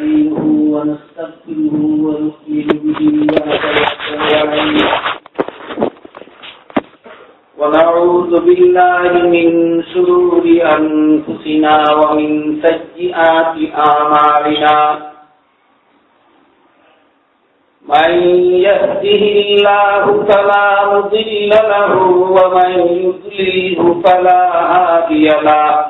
نستعينه ونستغفره ونؤمن به ونتوكل عليه ونعوذ بالله من شرور أنفسنا ومن سيئات أعمالنا. من يهده الله فلا مضل له، ومن يضلله فلا هادي له.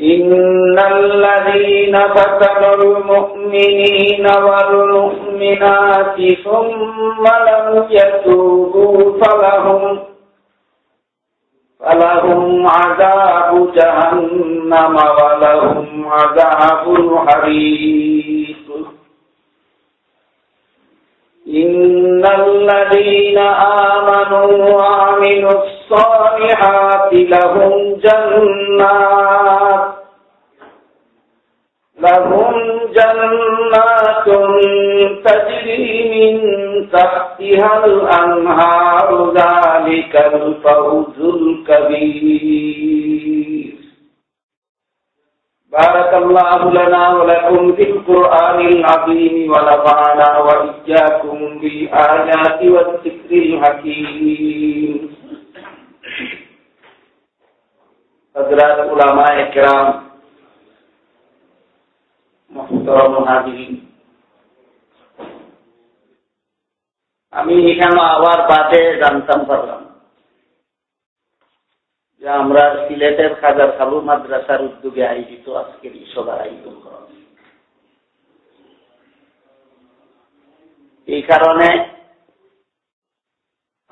إن الذين فتنوا المؤمنين والمؤمنات ثم لم يتوبوا فلهم فلهم عذاب جهنم ولهم عذاب الحريق إن الذين آمنوا وعملوا الصالحات لهم جنات لهم جنات تجري من تحتها الأنهار ذلك الفوز الكبير بارك الله لنا ولكم في القرآن العظيم ونفعنا وإياكم بالآيات والذكر الحكيم হজরত উলামা একরাম মহতরম হাজিরিন। আমি এখানে আবার বাদে জানতাম, পারলাম যে আমরা সিলেটের খাজা সালু মাদ্রাসার উদ্যোগে আয়োজিত আজকের এই সভার আয়োজন করা এই কারণে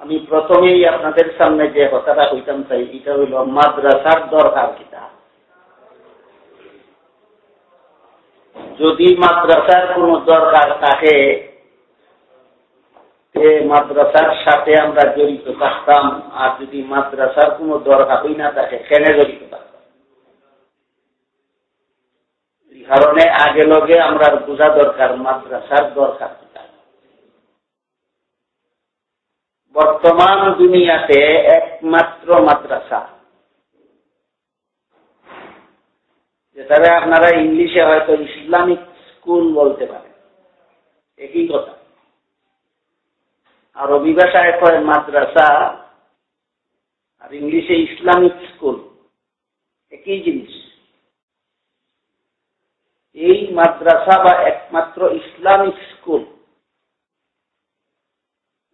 আমি প্রথমেই আপনাদের সামনে যে কথাটা হইতাম চাই, এটা হইল মাদ্রাসার দরকার কিতা? যদি মাদ্রাসার কোন দরকার থাকে মাদ্রাসার সাথে আমরা জড়িত থাকতাম, আর যদি মাদ্রাসার কোন দরকার হই না থাকে, কেন জড়িত থাকতাম? কারণে আগে লগে আমরা বোঝা দরকার, মাদ্রাসার দরকার বর্তমান দুনিয়াতে একমাত্র মাদ্রাসা। যেটাকে আপনারা ইংলিশে হয়তো ইসলামিক স্কুল বলতে পারেন। একই কথা। আরবি ভাষায় কয় মাদ্রাসা আর ইংলিশে ইসলামিক স্কুল। একই জিনিস। এই মাদ্রাসা বা একমাত্র ইসলামিক স্কুল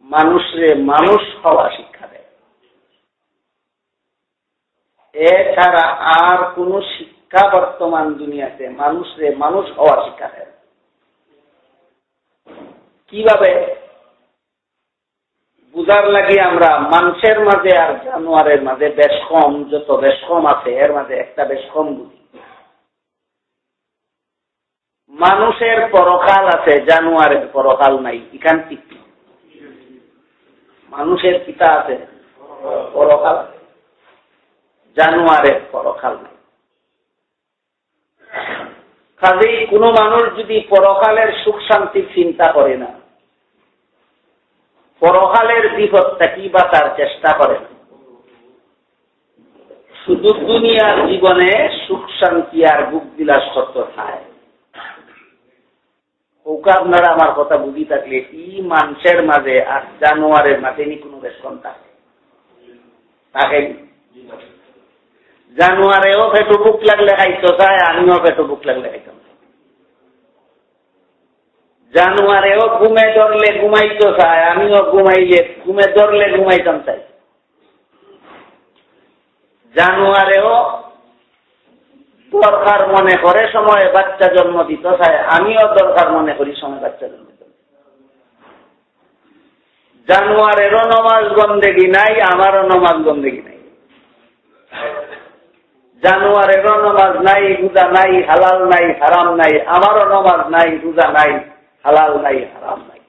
মানুষরে মানুষ হওয়া শিক্ষা দেয়। এছাড়া আর কোন শিক্ষা বর্তমান দুনিয়াতে মানুষরে মানুষ হওয়া শিক্ষা দেয় কীভাবে? বুঝার লাগে আমরা মানুষের মাঝে আর জানোয়ারের মাঝে বেশ কম, যত বেশ কম আছে, এর মাঝে একটা বেশ কম বুঝি মানুষের পরকাল আছে, জানোয়ারের পরকাল নাই, এখান থেকে। মানুষের পিতা আছে, পরকাল। জানোয়ারের পরকাল। কাজেই কোনো মানুষ যদি পরকালের সুখ শান্তির চিন্তা করে না, পরকালের বিপদটা কি বাঁচার চেষ্টা করে। না শুধু দুনিয়ার জীবনে সুখ শান্তি আর বুক বিলাস করত খায় ওকে আপনারা আমার কথা বুঝি থাকলে ই মানুষের মাঝে আর জানোয়ারের মাঝে নি কোনো বেশন থাকে? থাকে জানোয়ারেও পেটো বুক লাগলে খাইতো চায় আমিও পেটো বুক লাগলে খাইতাম। জানুয়ারেও ঘুমে ধরলে ঘুমাইতো চায় আমিও ঘুমাইলে ঘুমে ধরলে ঘুমাইতাম, চাই। জানুয়ারেও দরকার মনে করে সময় বাচ্চা জন্ম দিত চায় আমিও দরকার মনে করি সময় বাচ্চা জন্ম দিত। জানুয়ারেরও নমাজ বন্দেগি নাই, আমারও নমাজ বন্দেগি নাই। জানুয়ারেরও নমাজ নাই, রোজা নাই, হালাল নাই, হারাম নাই, আমারও নমাজ নাই, রোজা নাই, হালাল নাই, হারাম নাই।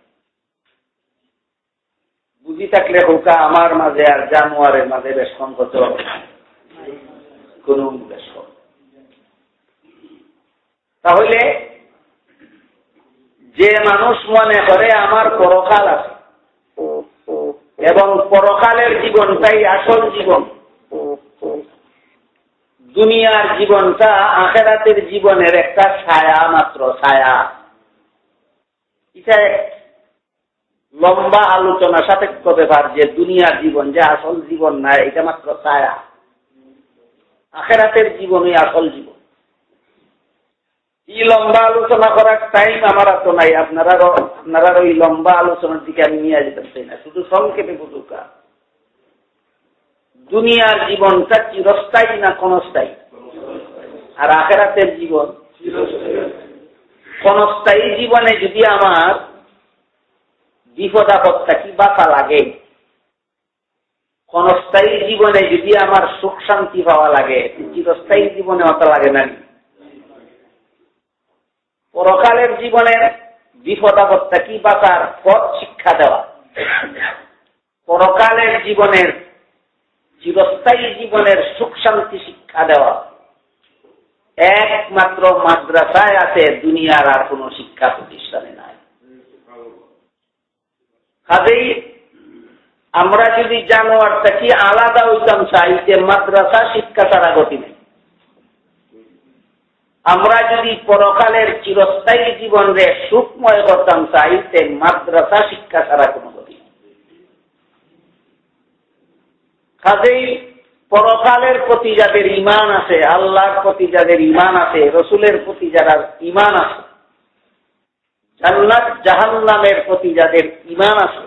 বুঝি থাকলে হোকা, আমার মাঝে আর জানুয়ারের মাঝে বেশ সংকট কোন বেশ তাহলে যে মানুষ মনে করে আমার পরকাল আছে, এবং পরকালের জীবনটাই আসল জীবন, দুনিয়ার জীবনটা আখেরাতের জীবনের একটা ছায়া মাত্র, ছায়া। এটা লম্বা আলোচনা, সাপেক্ষ ব্যাপার যে দুনিয়ার জীবন যে আসল জীবন না, এটা মাত্র ছায়া। আখেরাতের জীবনই আসল জীবন। লম্বা আলোচনা করার টাইম আমার তো নাই। আপনারা আপনারা ওই লম্বা আলোচনার দিকে আমি নিয়ে যেতে চাই না। শুধু সংক্ষেপে বুঝুকা দুনিয়ার জীবনটা চিরস্থায়ী না ক্ষণস্থায়ী? আর আখেরাতের জীবন? ক্ষণস্থায়ী জীবনে যদি আমার বিপদ আপদ থাকি, বাঁচা লাগে। ক্ষণস্থায়ী জীবনে যদি আমার সুখ শান্তি পাওয়া লাগে, চিরস্থায়ী জীবনে অত লাগে না। পরকালের জীবনের বিপদ আপদটা কি বাঁচার পথ শিক্ষা দেওয়া। পরকালের জীবনের চিরস্থায়ী জীবনের সুখ শান্তি শিক্ষা দেওয়া। একমাত্র মাদ্রাসায় আছে দুনিয়ার আর কোন শিক্ষা প্রতিষ্ঠানে নাই। কাজেই আমরা যদি জানোয়ারটা কি আলাদা হইতাম চাই যে মাদ্রাসা শিক্ষা ছাড়া গতি নেই। আমরা যদি পরকালের চিরস্থায়ী জীবনে সুখময় করতাম চাই তে মাদ্রাসা শিক্ষা ছাড়া কোনো গতি কাজেই পরকালের প্রতি যাদের ইমান আছে, আল্লাহর প্রতি যাদের ইমান আছে, রসুলের প্রতি যারা ইমান আছে, জান্নাত জাহান্নামের প্রতি যাদের ইমান আছে,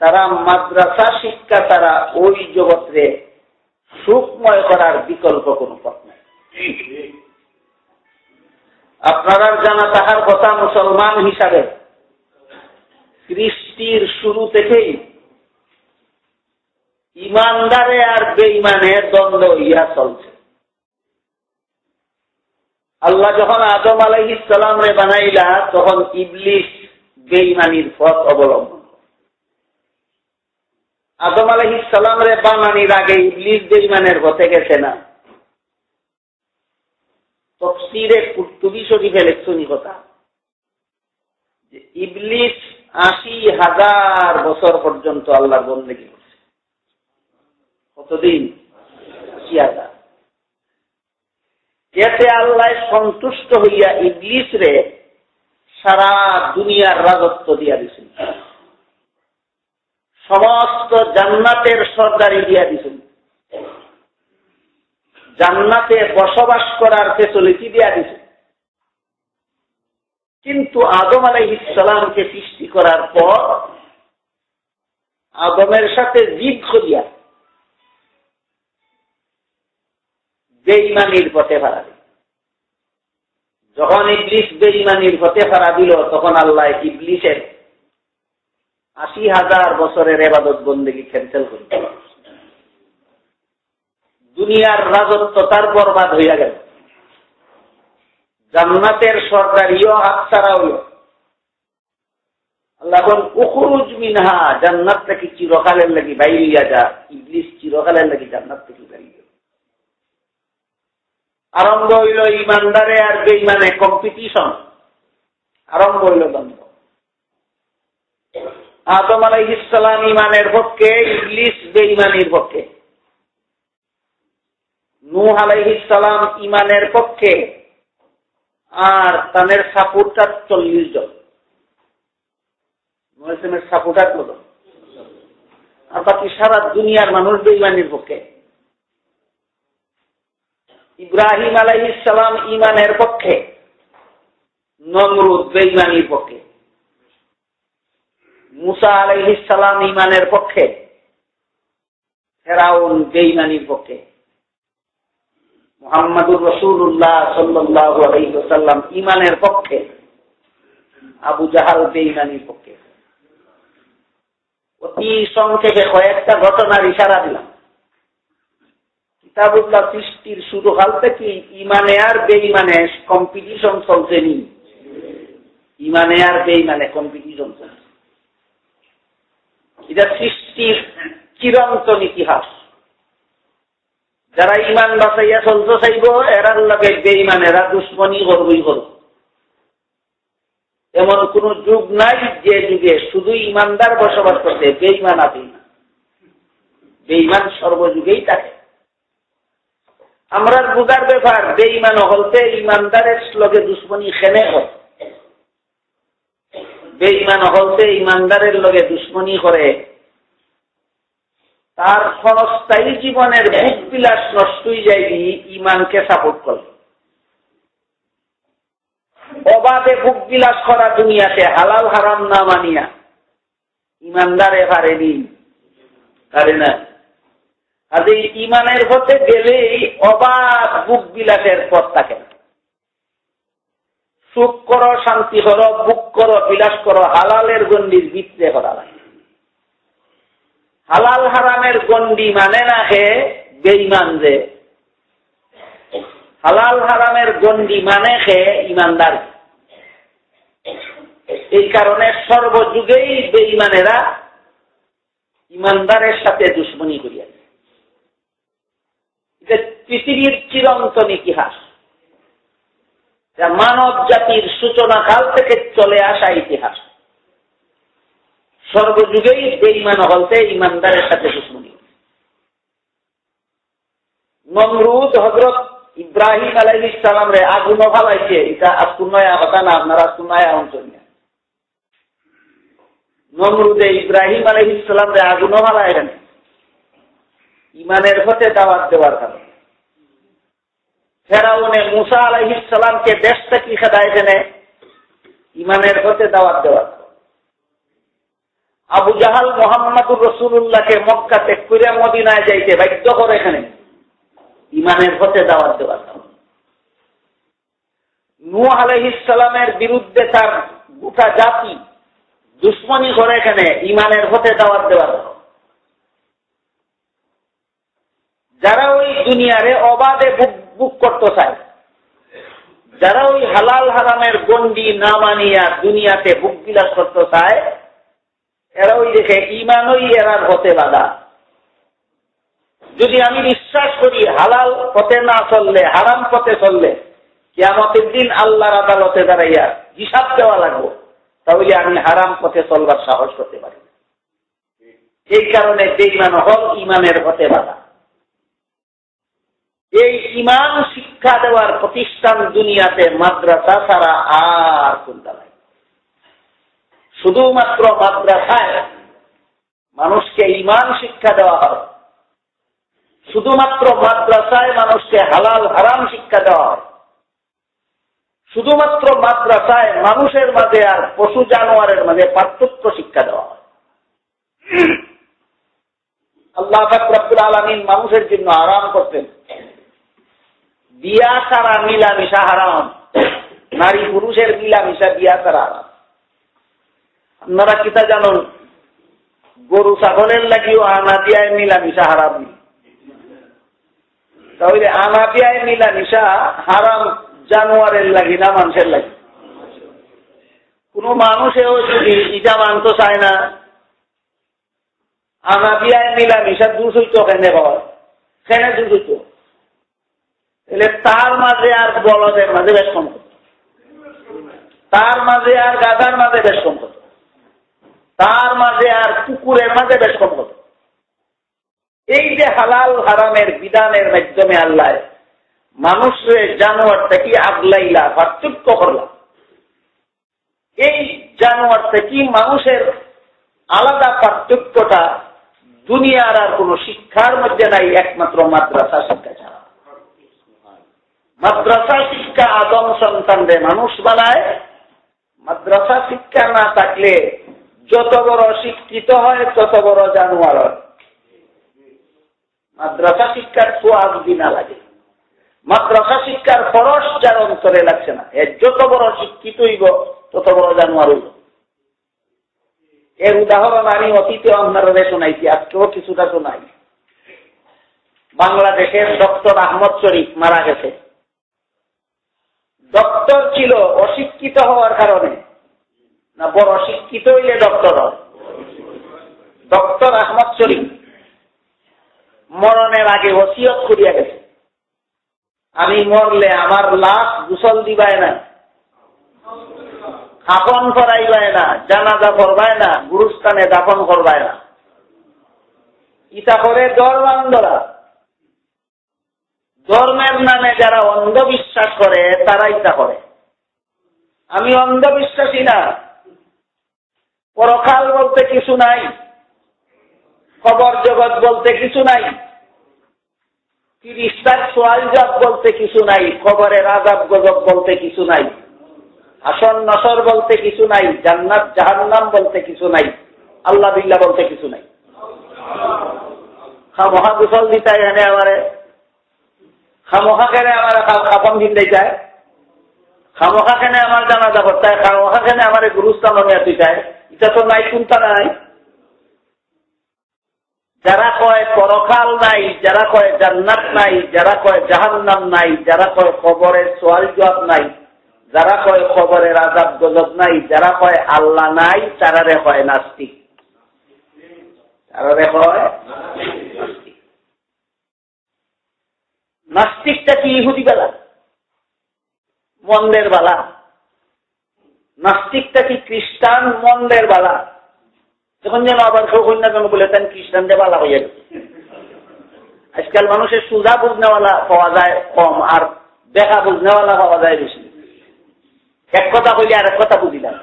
তারা মাদ্রাসা শিক্ষা তারা ওই জগৎরে সুখময় করার বিকল্প কোনো পথ আপনারা জানা তাহার কথা মুসলমান হিসাবে। সৃষ্টির শুরু থেকেই ইমানদারে আর বেইমানে দ্বন্দ্ব ইয়া চলছে। আল্লাহ যখন আদম আলাই ইসলাম রে বানাইলা, তখন ইবলিশ বেইমানির পথ অবলম্বন আদম আলহ ইসলাম রে বানানির আগে ইবলিশ বেইমানের পথে গেছে না। তফসিরে কুর্তুবি শরীফে লেখছনি কথা। যে ইবলিশ আশি হাজার বছর পর্যন্ত আল্লাহর বন্দেগী করছে। কতদিন? আশি হাজার। এতে আল্লাহ সন্তুষ্ট হইয়া ইবলিশ রে সারা দুনিয়ার রাজত্ব দিয়া দিছেন। সমস্ত জান্নাতের সরকারি দিয়া দিছেন। জান্নাতে বসবাস করার ফেসিলিটি দেওয়া দিছে। কিন্তু আদম আলাই ইসলামকে সৃষ্টি করার পর আদমের সাথে জিদ করিয়া বেইমানির পথে ভাড়া দিল। যখন ইবলিশ বেইমানির পথে ভাড়া দিল, তখন আল্লাহ ইবলিশের আশি হাজার বছরের এবাদত বন্দেগী ক্যান্সেল করে দুনিয়ার রাজত্ব তার বরবাদ হইয়া গেল। জান্নাতের সরকারিও হাতছাড়া হইল। আল্লাহ উখরুজ মিনহা, জান্নাত থেকে চিরকালের লাগি বাইরিয়া যা ইংলিশ চিরকালের লাগি জান্নাত থেকে বাইরিয়া আরম্ভ হইল ইমানদারে আর বেইমানে কম্পিটিশন আরম্ভ হইল দ্বন্দ্ব। আদম আলাইহিসালাম ইমানের পক্ষে ইংলিশ বেইমানির পক্ষে। নূহ আলাইহিসালাম ইমানের পক্ষে আর তাদের সাপোর্টার চল্লিশ জন। মুসলিমের সাপোর্টার কত? আর বাকি সারা দুনিয়ার মানুষ বেইমানির পক্ষে। ইব্রাহিম আলাইহিসালাম ইমানের পক্ষে, নমরুদ বেইমানির পক্ষে। মুসা আলাইহিসালাম ইমানের পক্ষে, ফেরাউন বেইমানির পক্ষে। মোহাম্মদুর রসুল্লাহ সাল্লাহ ইমানের পক্ষে, আবু জাহাল বেইমানির পক্ষে। অতি সংক্ষেপে কয়েকটা ঘটনার ইশারা দিলাম। কিতাবুল্লাহ সৃষ্টির শুরু হাল থেকে ইমানে আর বেইমানে কম্পিটিশন চলছে নি। ইমানে আর বেইমানে কম্পিটিশন চলছে। এটা সৃষ্টির চিরন্তন ইতিহাস। যারা ইমান বাঁচাইয়া চলতে চাইব, এরার লগে বেইমান এরা দুশ্মনী করবই করব। এমন কোন যুগ নাই যে যুগে শুধু ইমানদার বসবাস করতে বেইমান আপনি না বেইমান সর্বযুগেই থাকে। আমরা বুঝার ব্যাপার বেইমান হলতে ইমানদারের লগে দুশ্মনী খেনে হয়? বেইমান হলতে ইমানদারের লগে দুশ্মনী করে তার ক্ষণস্থায়ী জীবনের ভোগ বিলাস নষ্টই যায়নি ইমানকে সাপোর্ট করে। অবাধে ভোগ বিলাস করা দুনিয়াতে হালাল হারাম না মানিয়া। ইমানদারে পারেনি পারে না? কাজে ইমানের হতে গেলেই অবাধ বুক বিলাসের পথ থাকে। না সুখ করো, শান্তি করো বুক করো, বিলাস করো, হালালের গন্ডির বিত্রে করা লাগে। হালাল হারামের গন্ডি মানে না হে বেইমান যে। হালাল হারামের গন্ডি মানে হে ইমানদার এই কারণে সর্বযুগেই বেইমানেরা ইমানদারের সাথে দুশ্মনী করিয়াছে পৃথিবীর চিরন্তন ইতিহাস। যা মানব জাতির সূচনা কাল থেকে চলে আসা ইতিহাস। সর্বযুগেই বেইমান হলতে ইমানদারের সাথে দুশ্মনী। নমরুদ হজরত ইব্রাহিম আলাই ইসলাম রে আগুন ভালাইছে এটা আজকুন্নয়া কথা না, আপনার আজকুন্নয়া অঞ্চল নমরুদে ইব্রাহিম আলাই ইসলাম রে আগুন ভালাই ইমানের হতে দাওয়াত দেওয়ার কারণে। ফেরাউনে মুসা আলাইসালামকে দেশ থেকে খেদায় জেনে ইমানের হতে দাওয়াত দেওয়ার আবু জাহাল মোহাম্মদুর রসুল্লাহকে মক্কা ত্যাগ করে মদিনায় যাইতে বাধ্য করে এখানে। ইমানের হতে দাওয়াত দেওয়ার নু আলহিসামের বিরুদ্ধে তার গোটা জাতি দুশ্মনী করে এখানে ইমানের হতে দাওয়াত দেওয়ার যারা ওই দুনিয়ারে অবাধে বুক বুক করতে চায়, যারা ওই হালাল হারামের গন্ডি না মানিয়া দুনিয়াতে বুক বিলাস করতে চায় এরা ওই দেখে ইমানই এরার হতে বাধা। যদি আমি বিশ্বাস করি হালাল পথে না চললে, হারাম পথে চললে কেমতের দিন আল্লাহর আদালতে দাঁড়াইয়া হিসাব দেওয়া লাগবো, তাহলে আমি হারাম পথে চলবার সাহস করতে পারি এই কারণে বেইমান হল ইমানের হতে বাধা। এই ইমান শিক্ষা দেওয়ার প্রতিষ্ঠান দুনিয়াতে মাদ্রাসা ছাড়া আর কোনটা শুধুমাত্র মাদ্রাসায় মানুষকে ইমান শিক্ষা দেওয়া হয় শুধুমাত্র মাদ্রাসায় মানুষকে হালাল হারাম শিক্ষা দেওয়া হয় শুধুমাত্র মাদ্রাসায় মানুষের মাঝে আর পশু জানোয়ারের মাঝে পার্থক্য শিক্ষা দেওয়া হয় আল্লাহ ফাকরাবুল আলমিন মানুষের জন্য আরাম করতেন। বিয়া ছাড়া মিলামিশা হারাম। নারী পুরুষের মিলামিশা বিয়া ছাড়া হারাম আপনারা কিতা জানুন? গরু ছাগলের লাগিও আনা দিয়ায় মিলামিশা হারাম। তাহলে আনা দিয়ায় মিলামিশা হারাম জানোয়ারের লাগি না মানুষের লাগি। কোন মানুষেও যদি ইটা মানতে চায় না, আনা দিয়ায় মিলামিশা দুশো কেনে হয় সেনে দুশো তাহলে তার মাঝে আর বলদের মাঝে বেশ সম্পদ তার মাঝে আর গাধার মাঝে বেশ সম্পদ তার মাঝে আর কুকুরের মাঝে বেশ সম্পদ। এই যে হালাল হারামের বিধানের মাধ্যমে আল্লাহ মানুষের জানোয়ার থেকে আগলাইলা, পার্থক্য করলাম এই জানোয়ার থেকে মানুষের আলাদা পার্থক্যটা দুনিয়ার আর কোন শিক্ষার মধ্যে নাই, একমাত্র মাদ্রাসা শিক্ষা ছাড়া? মাদ্রাসা শিক্ষা আদম সন্তানরে মানুষ বানায়, মাদ্রাসা শিক্ষা না থাকলে যত বড় শিক্ষিত হয়, তত বড় জানোয়ার হয়। মাদ্রাসা শিক্ষার সোয়াজ বিনা লাগে। মাদ্রাসা শিক্ষার ফরস যার অন্তরে লাগছে না। এর যত বড় শিক্ষিত হইব, তত বড় জানোয়ার হইব। এর উদাহরণ আমি অতীতে আপনারা শোনাইছি, আজকেও কিছুটা শোনাই। বাংলাদেশের ডক্টর আহমদ শরীফ মারা গেছে। ডক্টর ছিল অশিক্ষিত হওয়ার কারণে। না, বড় শিক্ষিত হইলে ডক্টর হয়। ডক্টর আহমদ শরীফ মরণের আগে ওসিয়ত করিয়া গেছে। আমি মরলে আমার লাশ গুসল দিবায় না আপন করাইবায় না, জানাজা করবায় না, গুরুস্থানে দাপন করবায় না। ইটা করে দরবান্দরা ধর্মের নামে যারা অন্ধবিশ্বাস করে, তারা ইটা করে। আমি অন্ধবিশ্বাসী না। পরকাল বলতে কিছু নাই, খবর জগৎ বলতে কিছু নাই তিরিশটার সোয়াল জব বলতে কিছু নাই, খবরের আজাব গজব বলতে কিছু নাই আসন নসর বলতে কিছু নাই, জান্নাত জাহান্নাম বলতে কিছু নাই, আল্লাহ বিল্লা বলতে কিছু নাই। খামোহা গুসল দিতাই এনে আমারে খামোহা কেনে আমার খাপন দিন চায় খামোহা কেনে আমার জানাজা করতে খামোহা কেনে আমার গুরুস্থান নিয়ে চায় এটা তো নাই চিন্তা নাই? যারা কয় পরকাল নাই, যারা কয় জান্নাত নাই, যারা কয় জাহান্নাম নাই, যারা কয় খবরের সোয়াল জবাব নাই, যারা কয় খবরের আজাব গজব নাই, যারা কয় আল্লাহ নাই, তারারে কয় নাস্তিক। তারারে কয় নাস্তিকটা কি ইহুদি বেলা? মন্দের বেলা? নাস্তিকটা কি খ্রিস্টান মন্দের বেলা? যখন যেন আবার কেউ কন্যা কেন বলে তেন খ্রিস্টানদের বালা হয়ে গেছে। আজকাল মানুষের সুজা বুঝনেওয়ালা পাওয়া যায় কম, আর দেখা বুঝনেওয়ালা পাওয়া যায় বেশি। এক কথা কইলে আর এক কথা বুঝিলাম।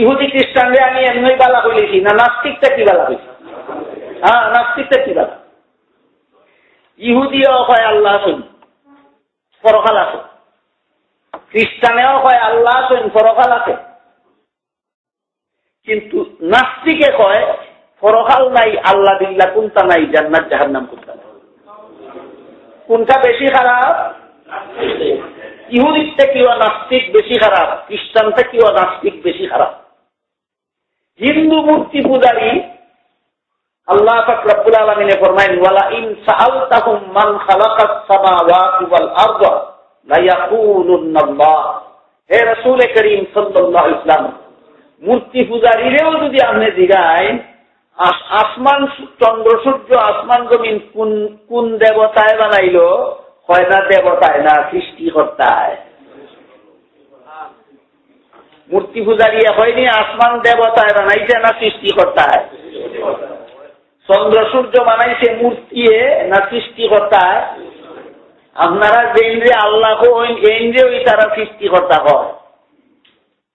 ইহুদি খ্রিস্টানরে আমি এমনি বালা হইলেছি না, নাস্তিকটা কি বালা হয়েছি হ্যাঁ নাস্তিকটা কি বালা? ইহুদিও হয় আল্লাহ আসুন, পরকাল আছে খ্রিস্টানেও হয়, আল্লাহ আসুন পরকাল আছে। কিন্তু নাস্তিকে কয় পরকাল নাই, আল্লাহ দিল্লা কোনটা নাই, জান্নাত নাম কোনটা কোনটা বেশি খারাপ? ইহুদির থেকেও নাস্তিক বেশি খারাপ খ্রিস্টান থেকেও নাস্তিক বেশি খারাপ? হিন্দু মূর্তি পূজারী, আল্লাহ রব্বুল আলমিনে ফরমাইন ওয়ালা ইন সাআলতাহুম মান খালাকাস সামাওয়াতি ওয়াল আরদা। হে রাসূল করিম ওয়াসাল্লাম, মূর্তি পূজারীরেও যদি আপনি জিগায় আসমান চন্দ্র, সূর্য, আসমান, জমিন, কোন কোন দেবতায় বানাইলো হয় না দেবতায় না সৃষ্টিকর্তায়? মূর্তি পূজারি হয়নি, আসমান দেবতায় বানাইছে না সৃষ্টিকর্তায়? চন্দ্র, সূর্য বানাইছে মূর্তি না সৃষ্টিকর্তায়? আপনারা যে ইন্দ্রে আল্লাহ ইন্দ্রে ওই তারা সৃষ্টিকর্তা হয়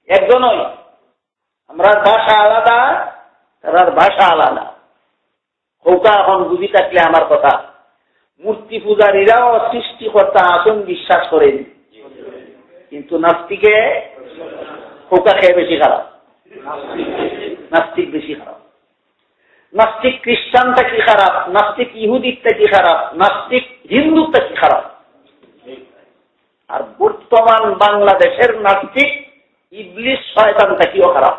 একজনই আমরা ভাষা আলাদা তার ভাষা আলাদা। হৌকা এখন বুঝি থাকলে আমার কথা। মূর্তি পূজারীরাও সৃষ্টিকর্তা আসন বিশ্বাস করেন। কিন্তু নাস্তিকে হৌকা খেয়ে বেশি খারাপ। নাস্তিক বেশি খারাপ। নাস্তিক খ্রিস্টানটা কি খারাপ? নাস্তিক ইহুদিকটা কি খারাপ? নাস্তিক হিন্দুটা কি খারাপ? আর বর্তমান বাংলাদেশের নাস্তিক ইবলিশ শয়তানটা কিও খারাপ।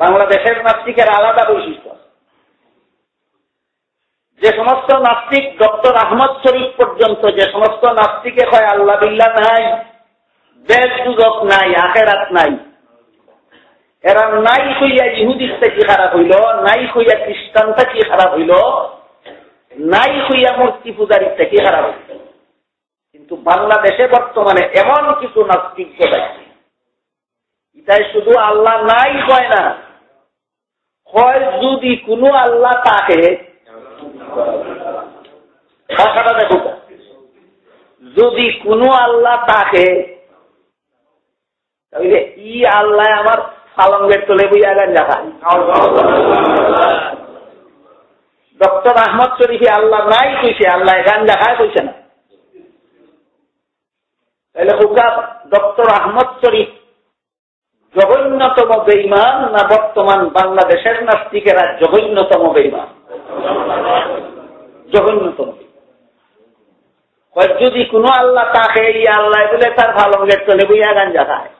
বাংলাদেশের নাস্তিকের আলাদা বৈশিষ্ট্য। যে সমস্ত নাস্তিক ডক্টর আহমদ শরীফ পর্যন্ত, যে সমস্ত নাস্তিকে হয় আল্লাহ বিল্লা নাই বেদ যুগক নাই, আখেরাত নাই। এরা নাই হইয়া ইহুদিকটা কি খারাপ হইল, নাই হইয়া খ্রিস্টানটা কি খারাপ হইল, নাই হইয়া মূর্তি পূজারিটা কি খারাপ হইল। কিন্তু বাংলাদেশে বর্তমানে এমন কিছু নাস্তিক দেখাচ্ছে এটাই শুধু আল্লাহ নাই হয় না। হয় যদি কোনো আল্লাহ তাকে ভাষাটা দেখো যদি কোনো আল্লাহ তাকে ই আল্লাহ আমার পালঙ্গের তোলে বইয়া গান দেখা ডক্টর আহমদ শরীফে আল্লাহ নাই কইছে, আল্লাহ গান দেখায় কইছে না। তাহলে হুকা ডক্টর আহমদ শরীফ জঘন্যতম বেইমান না বর্তমান বাংলাদেশের নাস্তিকেরা জঘন্যতম বেইমান জঘন্যতম। যদি কোনো আল্লাহ তাকে এই আল্লাহ বলে তার ভালো চলে, বইয়া গান খায়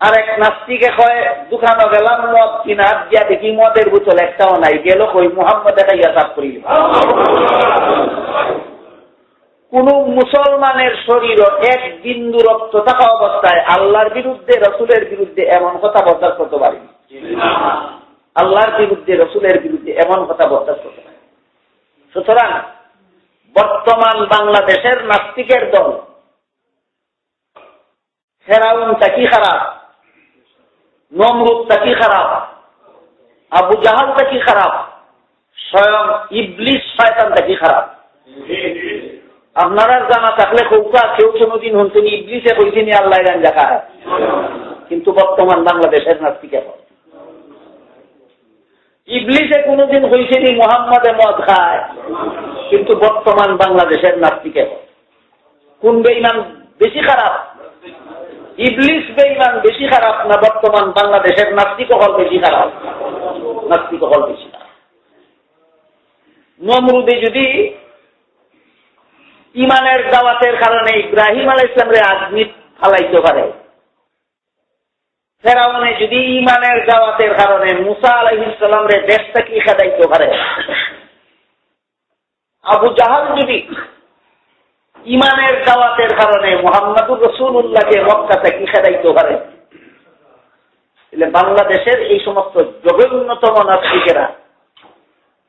আর এক নাস্তিকে কয়, দোকানো গেলাম, মদ কিনা দিয়া দেখি মদের বোতল একটাও নাই, গেল কই, মোহাম্মদ দেখাইয়া চাপ করি কোন মুসলমানের শরীর এক বিন্দু রক্ত থাকা অবস্থায় আল্লাহর বিরুদ্ধে, রসুলের বিরুদ্ধে এমন কথা বরদাস্ত করতে পারি আল্লাহর বিরুদ্ধে, রসুলের বিরুদ্ধে এমন কথা বরদাস্ত করতে পারি সুতরাং বর্তমান বাংলাদেশের নাস্তিকের দল ফেরাউনটা কি খারাপ? নমরুদটা কি খারাপ? আবু জাহালটা কি খারাপ? স্বয়ং ইবলিশ শয়তানটা কি খারাপ? আপনারা জানা থাকলে কৌকা, কেউ কোনোদিন হনছেন ইবলিশে কইছেনি আল্লাহ গান জাকা কিন্তু বর্তমান বাংলাদেশের নাস্তিকে হয় ইবলিশে কোনোদিন হয়েছেনি মোহাম্মদে মদ খায়। কিন্তু বর্তমান বাংলাদেশের নাস্তিকে হয় কোন বেইমান বেশি খারাপ? ইবলিশ বেইমান বেশি খারাপ না বর্তমান বাংলাদেশের নাস্তিক হল বেশি খারাপ? নাস্তিক হল বেশি খারাপ। নমরুদে যদি ইমানের দাওয়াতের কারণে ইব্রাহিম আলাই ইসলামরে আজমিত ফালাইতে পারে। ফেরাউনে যদি ইমানের দাওয়াতের কারণে মুসা আলাই ইসলামরে দেশ থেকে খেদাইতে পারে। আবু জাহাল যদি ইমানের দাওয়াতের কারণে মোহাম্মদুর রসুল্লাহকে মক্কা থেকে খেদাইতে পারে বাংলাদেশের এই সমস্ত জঘন্যতম নাস্তিকেরা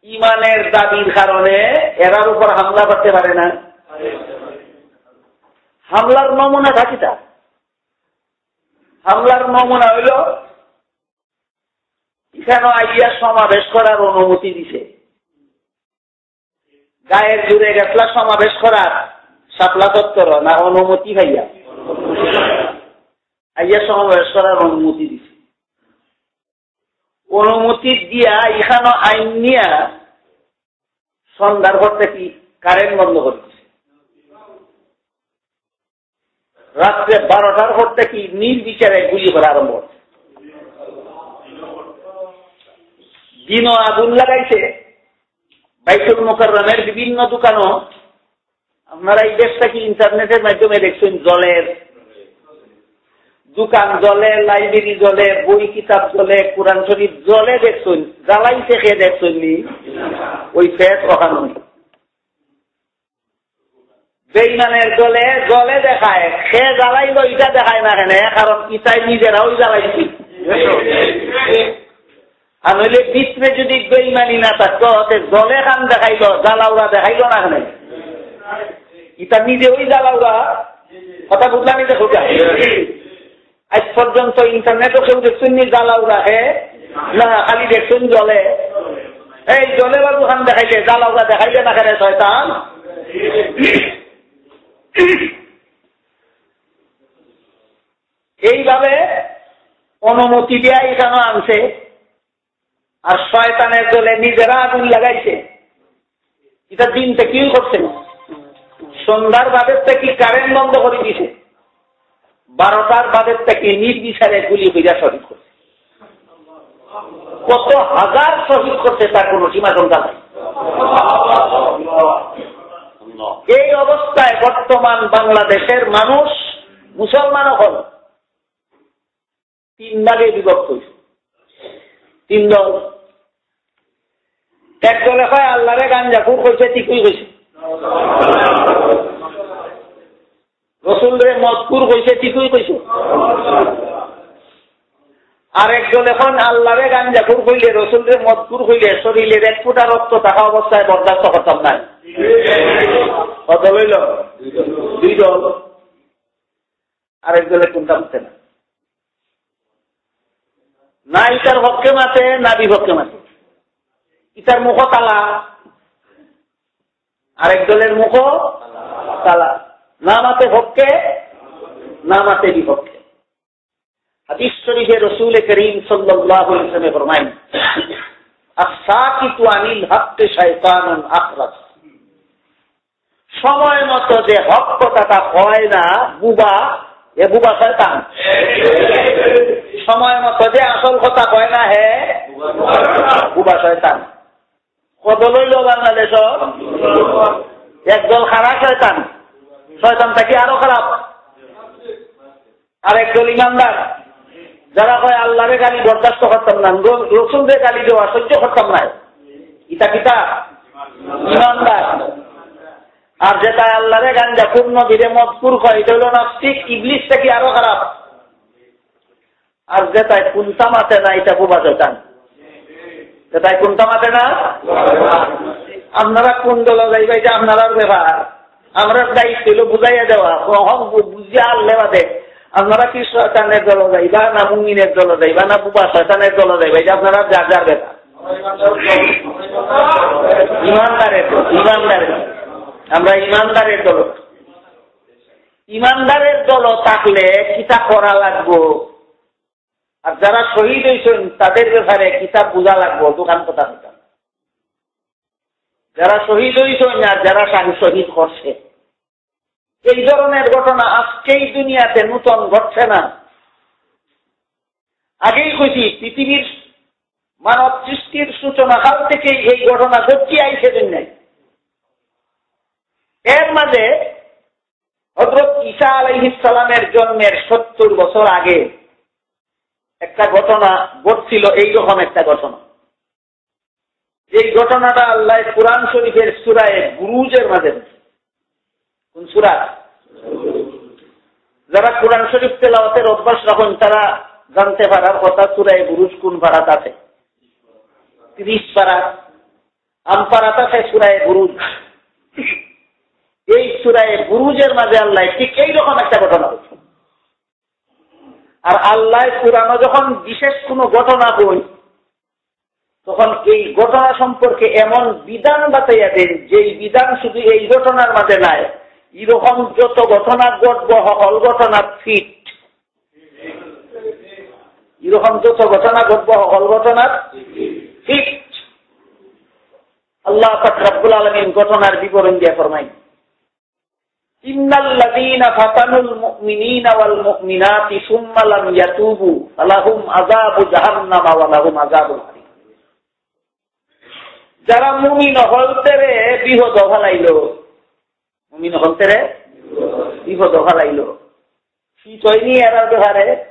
ইমানের দাবির কারণে এরার উপর হামলা করতে পারে না। হামলার নমুনা থাকিটা হামলার নমুনা হইল, এখানে আইয়া সমাবেশ করার অনুমতি দিছে। গায়ের জুড়ে গেছলা সমাবেশ করার সাপলা চত্বর না অনুমতি ভাইয়া আইয়া সমাবেশ করার অনুমতি দিছে। অনুমতি দিয়া এখানে আইন নিয়া সন্ধ্যার ঘর থেকে কারেন্ট বন্ধ করে রাত্রে বারোটার পর থেকে নির্বিচারে গুলি করা আরম্ভ হচ্ছে। দিনও আগুন লাগাইছে। বাইতুল মোকাররমের বিভিন্ন দোকানও আপনারা এই দেশটা কি ইন্টারনেটের মাধ্যমে দেখছেন? জলের দোকান জলে, লাইব্রেরি জলে, বই, কিতাব জলে, কোরআন শরীফ জলে দেখছেন। জ্বালাইছে খেয়ে দেখছেন ওই ফ্যাট ওখানে। বেইমানের জলে জলে দেখায়। সে জ্বালাইল, ইটা দেখায় না কেন? কারণ ইটাই নিজেরাও জ্বালাইছি। আর নইলে বিষ্ণে যদি বেইমানি না থাকতো জলে খান দেখাইল জ্বালাউরা দেখাইল না কেন? ইটা নিজে ওই জ্বালাউরা কথা বুঝলাম দেখো আজ পর্যন্ত ইন্টারনেটও কেউ দেখছেন নি জ্বালাউরা হে? না, খালি দেখছেন জলে। এই জলে বাবু খান দেখাইলে জ্বালাউরা দেখাইলে না কেন, শয়তান? এইভাবে অনুমতি দেয়া এখানে আনছে আর শয়তানের দলে নিজেরা আগুন লাগাইছে। এটা দিনটা কি করছে সন্ধ্যার বাদের থেকে কারেন্ট বন্ধ করে দিছে। বারোটার বাদের থেকে নির্বিচারে গুলি হইয়া শহীদ করছে। কত হাজার শহীদ করছে তার কোন সীমা সংখ্যা নাই। এই অবস্থায় বর্তমান বাংলাদেশের মানুষ মুসলমান হল। তিন ভাগে বিভক্ত তিন দল। এক দলে হয় আল্লাহরে গাঞ্জাকুর হয়েছে টিকুই হয়েছে। রসুল রে মজকুর হয়েছে টিকুই কইছে আর একজন এখন আল্লাহরে গাঞ্জাকুর হইলে রসুল রে মজকুর হইলে, শরীরের এক ফুটা রক্ত থাকা অবস্থায় বরদাস্ত করতাম নাই। কত হইল আরেক কোনটা না? না ইটার মাতে না বিভক্কে ইটার মুখ তালা। আরেক দলের মুখ তালা। না মাতে হককে, না মাতে বিভক্কে হাদিস রসুল করিম ওয়াসাল্লাম ফরমায়েন আসাকিতু আনিল হাক্কে শাইতানুন আখরাস সময় মতো যে হক কথাটা হয় না, বুবা, এ বুবা শয়তান। সময় মতো যে আসল কথা কয় না হে, বুবা শয়তান। কত লইল বাংলাদেশ একদল খারাপ শয়তান। শয়তান থাকি আরও খারাপ? আর একদল ইমানদার। যারা কয়, আল্লাহরে গালি বরদাস্ত করতাম না রসুলরে গালি দেওয়া সহ্য করতাম না। ইটা কিতা ইমানদার। আর যেটা আল্লাহরে গাঞ্জা, পূর্ণ বীরে মজপুর কয় এটা হলো নাস্তিক ইবলিশ থেকে আরও খারাপ। আর যেটাই কুন্তা মাতে না, এটা বুবা যেতান যেটাই কুন্তা মাতে না, আপনারা কোন দল যাইবা এটা আপনার ব্যাপার। আমরা দায়িত্ব হলো বুঝাইয়া দেওয়া বুঝিয়া আল্লে বাদে আপনারা কি শয়তানের দল যাইবা, না মুমিনের দল যাইবা, না বুবা শয়তানের দল যাইবা, এটা আপনারা যার যার ব্যাপার। ইমানদারের ইমানদারের আমরা ইমানদারের দল। ইমানদারের দল থাকলে কিতা করা লাগবো? আর যারা শহীদ হয়েছেন তাদের ব্যাপারে কিতাব বোঝা লাগবো? দোকান কথা দিতাম যারা শহীদ হয়েছেন আর যারা শহীদ করছে। এই ধরনের ঘটনা আজকেই দুনিয়াতে নূতন ঘটছে না। আগেই কইছি, পৃথিবীর মানব সৃষ্টির সূচনা কাল থেকে এই ঘটনা ঘটছি আইসে নাই এর মাঝে হজরত ঈসা আলাইহিসালামের জন্মের সত্তর বছর আগে একটা ঘটনা ঘটছিল এইরকম একটা ঘটনা। এই ঘটনাটা আল্লাহ কোরআন শরীফের সুরায় গুরুজের মাঝে কোন সুরা? যারা কোরআন শরীফ তেলাওয়াতের অভ্যাস রাখেন, তারা জানতে পারার কথা, সুরায় গুরুজ কোন পাড়াত আছে? তিরিশ পাড়া আমপাড়াত আছে সুরায় গুরুজ এই সুরায় গুরুজের মাঝে আল্লাহ ঠিক এইরকম একটা ঘটনা হচ্ছে আর আল্লাহ পুরানো যখন বিশেষ কোনো ঘটনা বই, তখন এই ঘটনা সম্পর্কে এমন বিধান বাতাইয়া দেন যে বিধান শুধু এই ঘটনার মাঝে নাই, এরকম যত ঘটনা ঘটব সকল ঘটনা ফিট। এরকম যত ঘটনা ঘটব সকল ঘটনার ফিট। আল্লাহ রাব্বুল আলমিন ঘটনার বিবরণ দিয়ে ফরমাই যারা মুমিন হলতেরে বিহদ ভালাইল মুমিন বিহদ ব্যাপারে?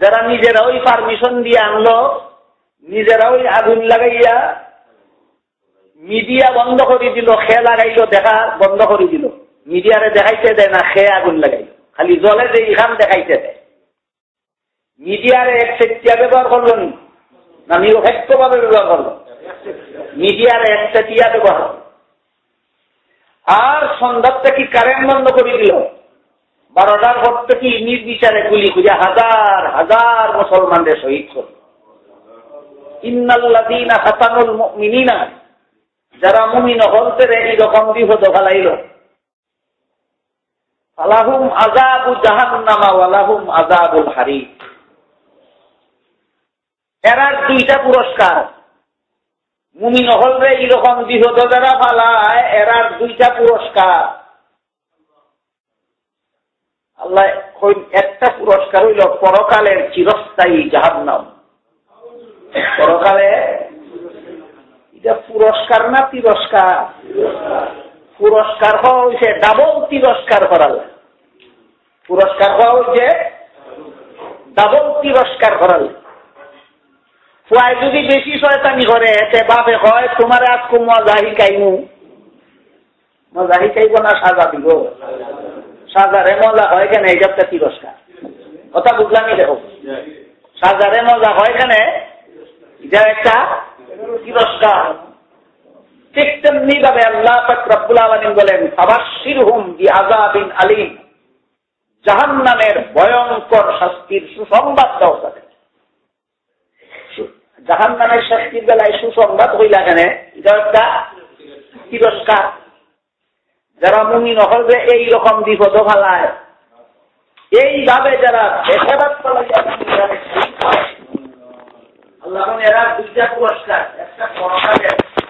যারা নিজেরা ওই পারমিশন দিয়ে আনলো নিজেরা ওই আগুন লাগাইয়া মিডিয়া বন্ধ করে দিল খে লাগাইলো, দেখা বন্ধ করে দিল। মিডিয়ারে দেখাইতে দেয় না খে আগুন লাগাইল খালি জলে যে ইখান দেখাইতে দেয়। মিডিয়ারে এক সেটিয়া ব্যবহার করল নি? না নিরপেক্ষ ভাবে ব্যবহার করল? মিডিয়ারে এক সেটিয়া ব্যবহার আর সন্ধ্যার কি কারেন্ট বন্ধ করে দিল? বারোটার পর থেকে নির্বিচারে গুলি খুঁজে হাজার হাজার মুসলমানদের শহীদ করল। ইন্নাল্লাদিনা হাসানুল মিনিনা যারা মুমিন হলতে এইরকম বিপদ ফেলাইল। আলাহুম আজাবু জাহান্নামা ওয়ালাহুম আজাবুল হারি এরার দুইটা পুরস্কার। মুমিন হলরে এইরকম বিপদ যারা ফালায় এরার দুইটা পুরস্কার। আল্লাহ একটা পুরস্কার হইল পরকালের চিরস্থায়ী জাহান্নাম। পরকালে এটা পুরস্কার না তিরস্কার? পুরস্কার হওয়া হয়েছে ডাবল তিরস্কার করাল পুরস্কার হওয়া হয়েছে ডাবল তিরস্কার করাল ফুয়াই যদি বেশি শয়তানি করে সে বাপে হয় তোমার আজকে মজা শিকাইমু মজা শিকাইব না সাজা দিব। সাজারে মজা হয় কেন? এই একটা তিরস্কার কথা বুঝলামই দেখো? সাজারে মজা হয় কেন? এটা একটা তিরস্কার ঠিক তেমনি ভাবে আল্লাহ রব্বুল আলমিন বলেন সাবাসির হুম আজাবিন আলিম। জাহান নামের ভয়ঙ্কর শাস্তির সুসংবাদ দাও তাদের। জাহান নামের শাস্তির বেলায় সুসংবাদ হইলা কেন? এটা তিরস্কার। যারা মুমি নহলবে এই রকম বিপদ ফালায় এইভাবে যারা বেসাবাদ আল্লাহ এরা দুইটা পুরস্কার, একটা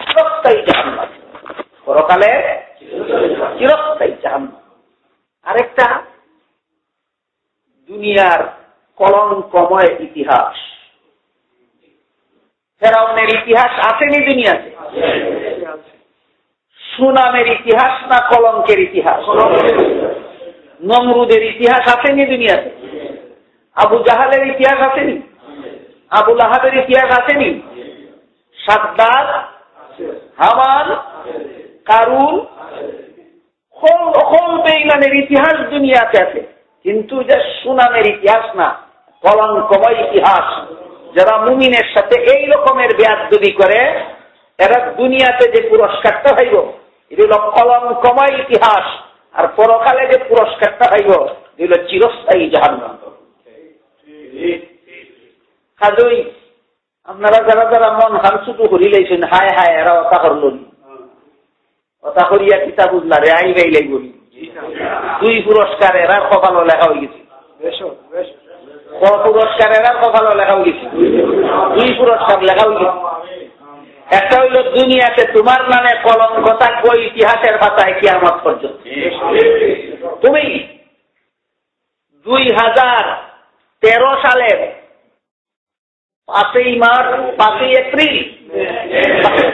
চিরস্থায়ী জাহান্নাম। পরকালে চিরস্থায়ী জাহান্নাম। আরেকটা, দুনিয়ার কলঙ্কময় ইতিহাস। ফেরাউনের ইতিহাস আসেনি দুনিয়াতে। সুনামের ইতিহাস না কলঙ্কের ইতিহাস? নমরুদের ইতিহাস আসেনি দুনিয়াতে। আবু জাহালের ইতিহাস আসেনি? আবুল আহাবের ইতিহাস আসেনি? সাদ্দার হামান কারুন বেইমানের ইতিহাস দুনিয়াতে আছে। কিন্তু যে সুনামের ইতিহাস না, কলঙ্কময় ইতিহাস। যারা মুমিনের সাথে এই রকমের ব্যাধি করে, এরা দুনিয়াতে যে পুরস্কারটা হইব এটা হল কলঙ্কময় ইতিহাস। আর পরকালে যে পুরস্কারটা হইব এগুলো চিরস্থায়ী জাহান কাজই আপনারা যারা যারা মন হান ছুটু করিলেছেন হায় হায়, এরা অতা করল অতা করিয়া কিতা বুঝলা রে, আই গাইলাই বলি দুই পুরস্কার এরা কপালও লেখা হয়ে গেছে। পুরস্কার এরা কপালও লেখা হয়ে গেছে। দুই পুরস্কার লেখা হয়ে গেছে। একটা হইল, দুনিয়াতে তোমার নামে কলঙ্ক থাকব ইতিহাসের পাতায় কিয়ামত পর্যন্ত। তুমি দুই হাজার তেরো সালের পাঁচই মার্চ পাঁচই এপ্রিল।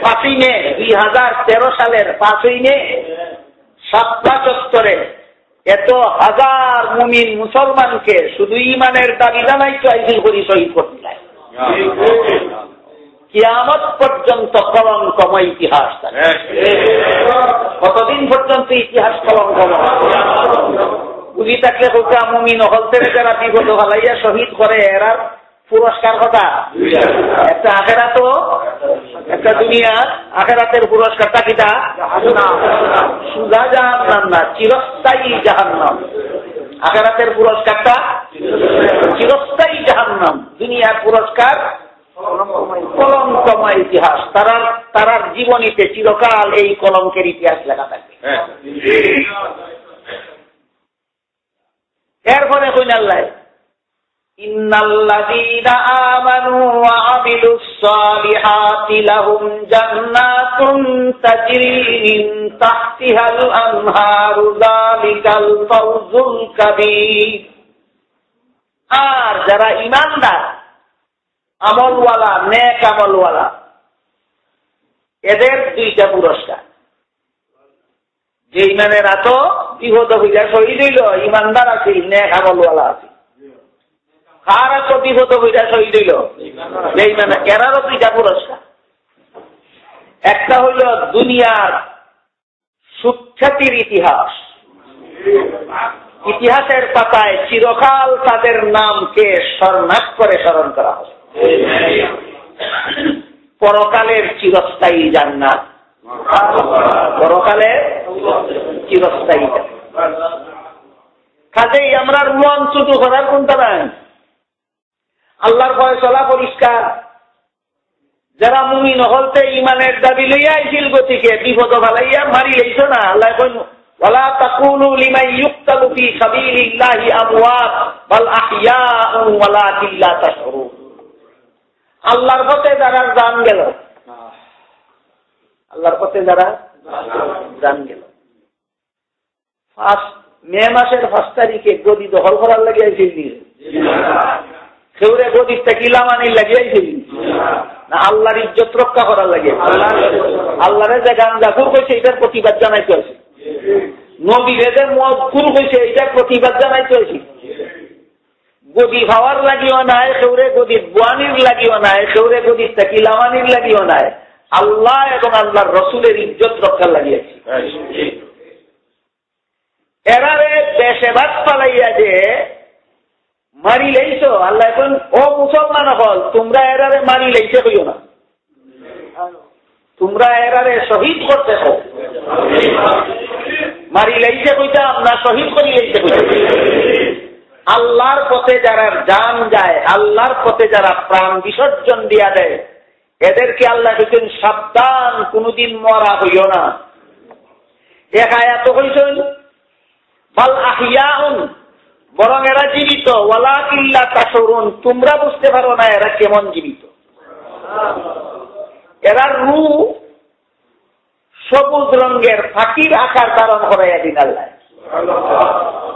পাঁচই মে দুই হাজার তেরো সালের পাঁচই মে সাতটা চত্বরে এত হাজার মুমিন মুসলমানকে শুধু ইমানের দাবি জানাই চাইছিল করি শহীদ করতে কিয়ামত পর্যন্ত কলঙ্কময় ইতিহাস কতদিন পর্যন্ত ইতিহাস কলঙ্কময়? বুঝি থাকলে কোথা মুমিন হল থেকে যারা বিগত ভালাইয়া শহীদ করে, এরা পুরস্কার কথা। একটা আখেরা তো একটা দুনিয়া আখেরাতের পুরস্কারটা কিটা সুজা জাহান্নাম না চিরস্থায়ী জাহান্নাম। আখেরাতের পুরস্কারটা চিরস্থায়ী জাহান্নাম। দুনিয়ার পুরস্কার কলঙ্কময় ইতিহাস। তারার তারার জীবনীতে চিরকাল এই কলঙ্কের ইতিহাস লেখা থাকবে। এরপরে কইন আল্লাহ إن الذين آمنوا وعملوا الصالحات لهم جنات تجري من تحتها الأنهار ذلك الفوز الكبير আর যারা ইমানদার আমলওয়ালা নেক আমলওয়ালা এদের দুইটা পুরস্কার যে ইমানের এত বিহত হইয়া শহীদ হইল ইমানদার আছে নেক আমলওয়ালা আছে এত বিহত হইয়া এই মানে এরারও দুইটা পুরস্কার। একটা হইল দুনিয়ার সুখ্যাতির ইতিহাস। ইতিহাসের পাতায় চিরকাল তাদের নামকে স্মরণাক করে স্মরণ করা হবে। পরকালের চিরস্থায়ী জান্নাত। পরকালের চিরস্থায়ী কাজেই আমরা মন ছোট করার কোনটা নাই? আল্লাহর ভয় চলা পরিষ্কার যারা মুমি নহলতে ইমানের দাবি লইয়া আইছিল গতিকে বিপদ ভালাইয়া মারি লইছ না আল্লাহ কইন ولا تقولوا لمن يقتل في سبيل الله اموات بل احياء ولكن لا تشعرون আল্লাহর পথে যারা জান গেল আল্লাহর পথে যারা জান গেল ফার্স্ট মে মাসের ফার্স্ট তারিখে গদি দখল করার লাগিয়েছিল সেউরে গদিরটা কিলামানির লাগিয়েছিল না আল্লাহর ইজ্জত রক্ষা করার লাগে। আল্লাহরে যে গান গাছুর কইছে এটার প্রতিবাদ জানাইতে হয়েছে। নবীরেদের মদ খুর হয়েছে এটার প্রতিবাদ জানাইতে হয়েছে। গদি খাওয়ার লাগিও নাই সেউরে গদির বুয়ানির লাগিও নাই সেউরে গদির তাকিলামানির লাগিও নাই। আল্লাহ এবং আল্লাহর রসুলের ইজ্জত রক্ষার লাগিয়েছে। এরারে দেশে ভাত পালাইয়া যে মারি লেইছ, আল্লাহ এখন ও মুসলমান হল তোমরা এরারে মারি লেইছে কইও না। তোমরা এরারে শহীদ করতে হো মারি লেইছে কইতাম না শহীদ করি কইতাম আল্লাহর পথে যারা জান যায়, আল্লাহর পথে যারা প্রাণ বিসর্জন দিয়া দেয়, এদেরকে আল্লাহ বলছেন সাবধান, কোনদিন মরা হইও না। এক আয়াত কইছেন, বাল আহিয়াউন বরং এরা জীবিত। ওয়ালা কিল্লা তাসরুন তোমরা বুঝতে পারো না এরা কেমন জীবিত। এরা রু সবুজ রঙের, ফাঁকির আকার ধারণ করাইয়া দিন আল্লাহ।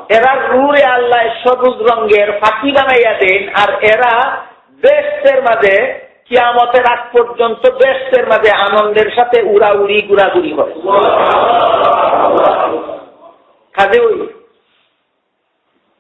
এরা রুরে আল্লাহ সবুজ রঙের, ফাঁকি বানাইয়া দেন, আর এরা বেস্টের মাঝে, কিয়ামতের আগ পর্যন্ত বেস্টের মাঝে আনন্দের সাথে উড়াউড়ি, ঘুরাঘুরি করে। কাজে ওই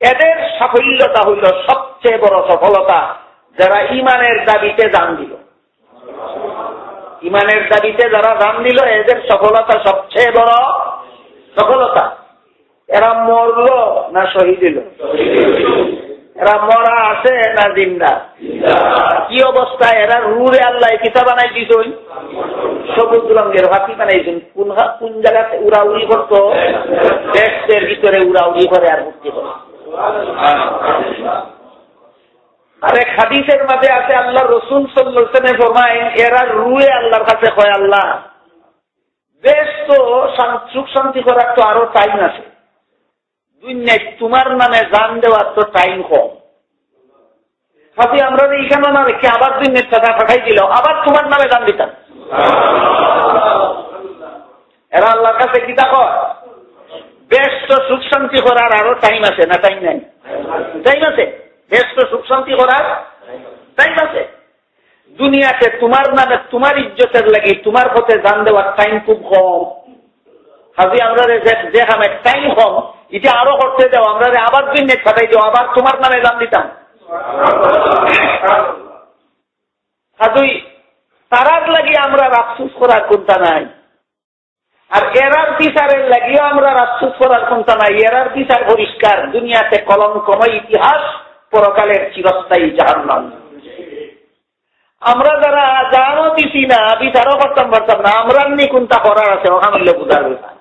এদের সাফল্যতা হইল সবচেয়ে বড় সফলতা যারা ইমানের দাবিতে জান দিল। ইমানের দাবিতে যারা জান দিল, এদের সফলতা সবচেয়ে বড় সফলতা। এরা মরল না শহীদ দিল এরা মরা আছে না জিন্দা? কি অবস্থা? এরা রুরে আল্লাহ কিতা বানাই দিস সবুজ রঙের হাতি বানাইছেন। কোন কোন জায়গাতে উড়াউড়ি করতো? দেশের ভিতরে উড়াউড়ি করে আর মুক্তি করে আরে খাদিসের মাঝে আছে, আল্লাহ রসুল সাল্লামে ফরমাইন এরা রুয়ে আল্লাহর কাছে কয়, আল্লাহ, বেশ তো সুখ শান্তি করার তো আরও টাইম আছে। তোমার নামে জান দেওয়ার তো টাইম কম। সাথে আমরা এইখানে না রেখে আবার দিনের টাকা পাঠাই দিল, আবার তোমার নামে জান দিতাম। এরা আল্লাহর কাছে কি দেখো বেশ তো সুখ শান্তি করার আরও টাইম আছে, না টাইম নাই? টাইম আছে। বেশ তো সুখ শান্তি করার টাইম আছে। দুনিয়াতে তোমার নামে তোমার ইজ্জতের লাগে তোমার পথে জান দেওয়ার টাইম খুব কম। হাজি আমরা যে টাইম কম। এটা আরও করতে দাও আমরা আবার দুই নেট পাঠাই দাও, আবার তোমার নামে জান দিতাম। হাজুই তারার লাগি আমরা আফসুস করার কোনটা নাই? আর এরার বিচারের লাগিও আমরা আফসুস করার কোনটা নাই। এরার বিচার পরিষ্কার। দুনিয়াতে কলম কময় ইতিহাস পরকালের চিরস্থায়ী জাহান্নাম। আমরা যারা জানো দিছি না বিচারও করতাম পারতাম না, আমরা নি কোনটা করার আছে ওখানে বুঝার ব্যাপার।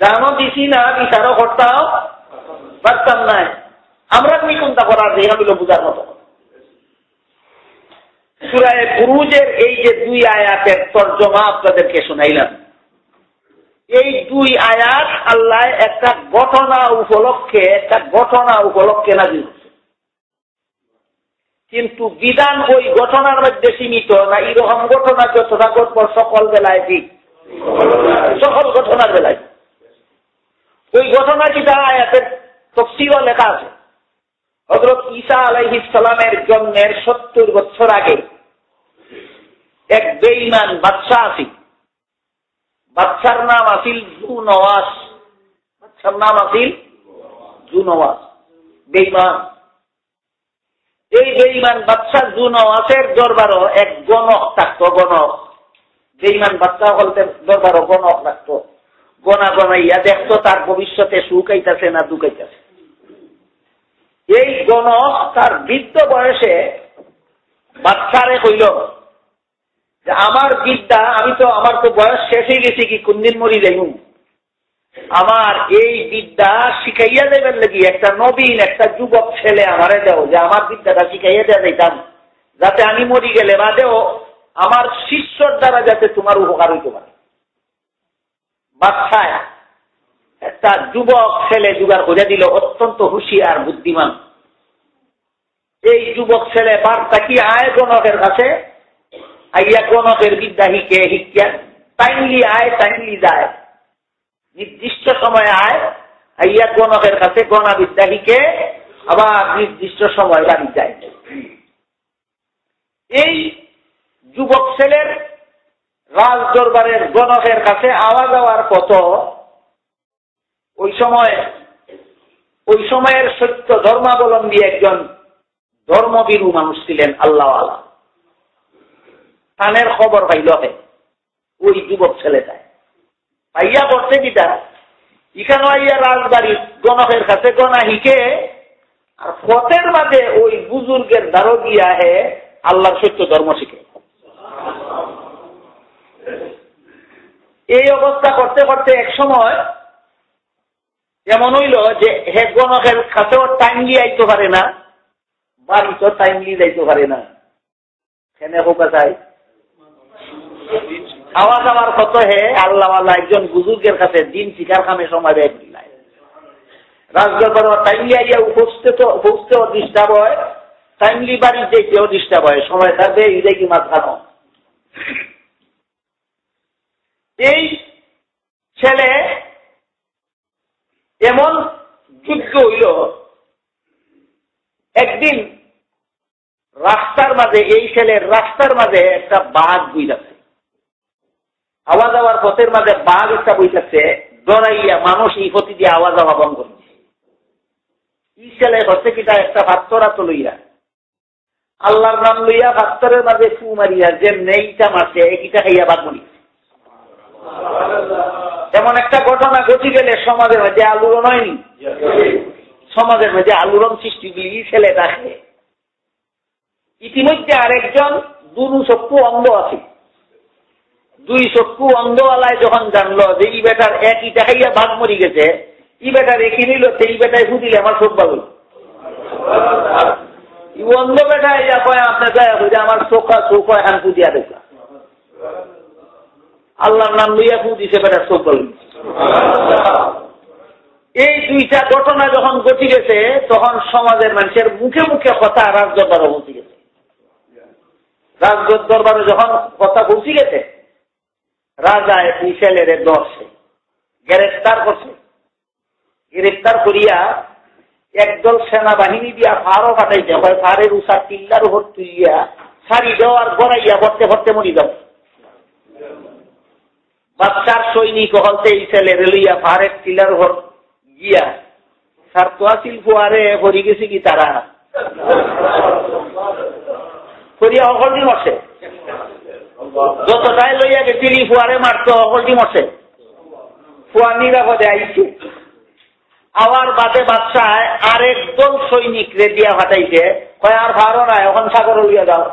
জানো দিছি না বিচারও করতাম পারতাম না। আমরা নি কোনটা করার আছে এখানে বুঝার মতো। সুরায় পুরুজের এই যে দুই আয়াতের তর্জমা আপনাদেরকে শোনাইলাম। এই দুই আয়াত আল্লাহ একটা ঘটনা উপলক্ষে, একটা ঘটনা উপলক্ষে নাজিল কিন্তু বিধান ওই ঘটনার মধ্যে সীমিত না, এরকম ঘটনা যতটা ঘটব সকল বেলায় ঠিক। সকল ঘটনার বেলায়। ওই ঘটনা যেটা আয়াতের তফসিরও লেখা আছে। হজরত ঈসা আলাইহিসালামের জন্মের সত্তর বছর আগে এক বেইমান বাদশাহ আসি বাচ্চার নাম আসিল জু নওয়াজ বাচ্চার নাম আসিল জু নওয়াজ বেইমান এই বেইমান বাচ্চা জু নওয়াজের দরবারও এক গণক থাকত, গণক। বেইমান বাচ্চা বলতে দরবারও গণক থাকত। গনা গনাইয়া দেখতো তার ভবিষ্যতে সুখ আইতাছে না দুঃখাইতেছে এই গণক তার বৃদ্ধ বয়সে বাচ্চারে কইল যে আমার বিদ্যা, আমি তো, আমার তো বয়স শেষ হয়ে গেছি কি, কোনদিন মরি যাই আমার এই বিদ্যা শিখাইয়া দেবেন নাকি? একটা নবীন, একটা যুবক ছেলে আমারে দেও, যে আমার বিদ্যাটা শিখাইয়া দেওয়া যাইতাম, যাতে আমি মরি গেলে বা দেও আমার শিষ্যর দ্বারা যাতে তোমার উপকার হইতে পারে। বাচ্চায় একটা যুবক ছেলে জুগার করে দিল, অত্যন্ত হুশিয়ার, বুদ্ধিমান। এই যুবক ছেলে বার্তা কি আয় গণকের কাছে? আইয়া বিদ্যা হিকে হিকিয়া টাইমলি আয় টাইমলি যায়। নির্দিষ্ট সময় আয় আইয়া গণকের কাছে গণা বিদ্যা হিকে আবার নির্দিষ্ট সময় বাড়ি যায় এই যুবক ছেলের রাজ দরবারের গণকের কাছে আওয়াজ যাওয়ার পথ, ওই সময়, ওই সময়ের সত্য ধর্মাবলম্বী একজন ধর্মবিরু মানুষ ছিলেন আল্লাহ আলা কানের খবর পাইল ওই যুবক ছেলেটায় পাইয়া করছে কিটা ইখানে আইয়া রাজবাড়ির গণকের কাছে গনা হিকে আর ফতের মাঝে ওই বুজুর্গের দ্বারো গিয়া হে আল্লাহর সত্য ধর্ম শিখে। এই অবস্থা করতে করতে এক সময় এমন হইল যে হে গণকের কাছেও টাইমলি আইতে পারে না, বাড়িতেও টাইমলি যাইতে পারে না। সেনে হোক যায়। খাওয়া দাওয়ার কত হে? আল্লাহ আল্লাহ একজন বুজুর্গের কাছে দিন শিকার খামে সময় উপস্থিত ডিস্টার্ব হয়। টাইমলি হয়, সময় থাকবে এই ছেলে এমন যুদ্ধ হইল, একদিন রাস্তার মাঝে, এই ছেলের রাস্তার মাঝে একটা বাঘ বুঝাচ্ছে আওয়াজ আওয়ার পথের মাঝে বাঘ একটা বইতেছে ডরাইয়া মানুষ এই পথি দিয়ে আওয়া বন্ধ করছে ই ছেলে হচ্ছে কিটা একটা ভাত্তরা তো লইয়া। আল্লাহর নাম লইয়া ভাত্তরের মাঝে ফু মারিয়া যে নেইটা মারছে এইটা খাইয়া বাঘ মরি এমন একটা ঘটনা ঘটি গেলে সমাজের মধ্যে আলোড়ন হয়নি? সমাজের মধ্যে আলোড়ন সৃষ্টি ই ছেলে দেখে ইতিমধ্যে আরেকজন দুরু চক্ষু অন্ধ আছে। দুই চক্ষু অন্ধওয়ালায় যখন জানলো যে ই বেটার এক ইটা খাইয়া ভাগ মরি গেছে ই বেটার একই নিল, সেই বেটায় ফুটিলে আমার চোখ ভালো অন্ধ বেটা ইয়া কয় আপনার যায় আমার চোখ চোখ এখন পুজিয়া দেখা। আল্লাহর নাম লইয়া ফু দিছে বেটার চোখ ভালো এই দুইটা ঘটনা যখন ঘটি গেছে, তখন সমাজের মানুষের মুখে মুখে কথা রাজদরবারও পৌঁছে গেছে। রাজগর দরবারে যখন কথা পৌঁছে গেছে রাজা এই ছেলের দর্শে গ্রেফতার করছে। গ্রেফতার করিয়া একদল সেনাবাহিনী দিয়া ফারও কাটাইছে হয়। ফারের উষা টিল্লার উপর তুলিয়া সারি দেওয়ার গড়াইয়া ভরতে ভরতে মরি যাব বাচ্চার সৈনিক হলতে এই ছেলে রেলইয়া ফারের টিল্লার উপর গিয়া সার তো আসিল ফুয়ারে হরি গেছে কি তারা? করিয়া অকলটি মরছে যতটাই লইয়া গেছিলি ফুয়ারে মারতো, অকলটি মরছে। ফুয়া নিরাপদে আইছে। আবার বাদে বাচ্চায় আরেকজন সৈনিক রেডিয়া ফাটাইছে। কয়, আর ভালো নাই এখন সাগর লইয়া যাও।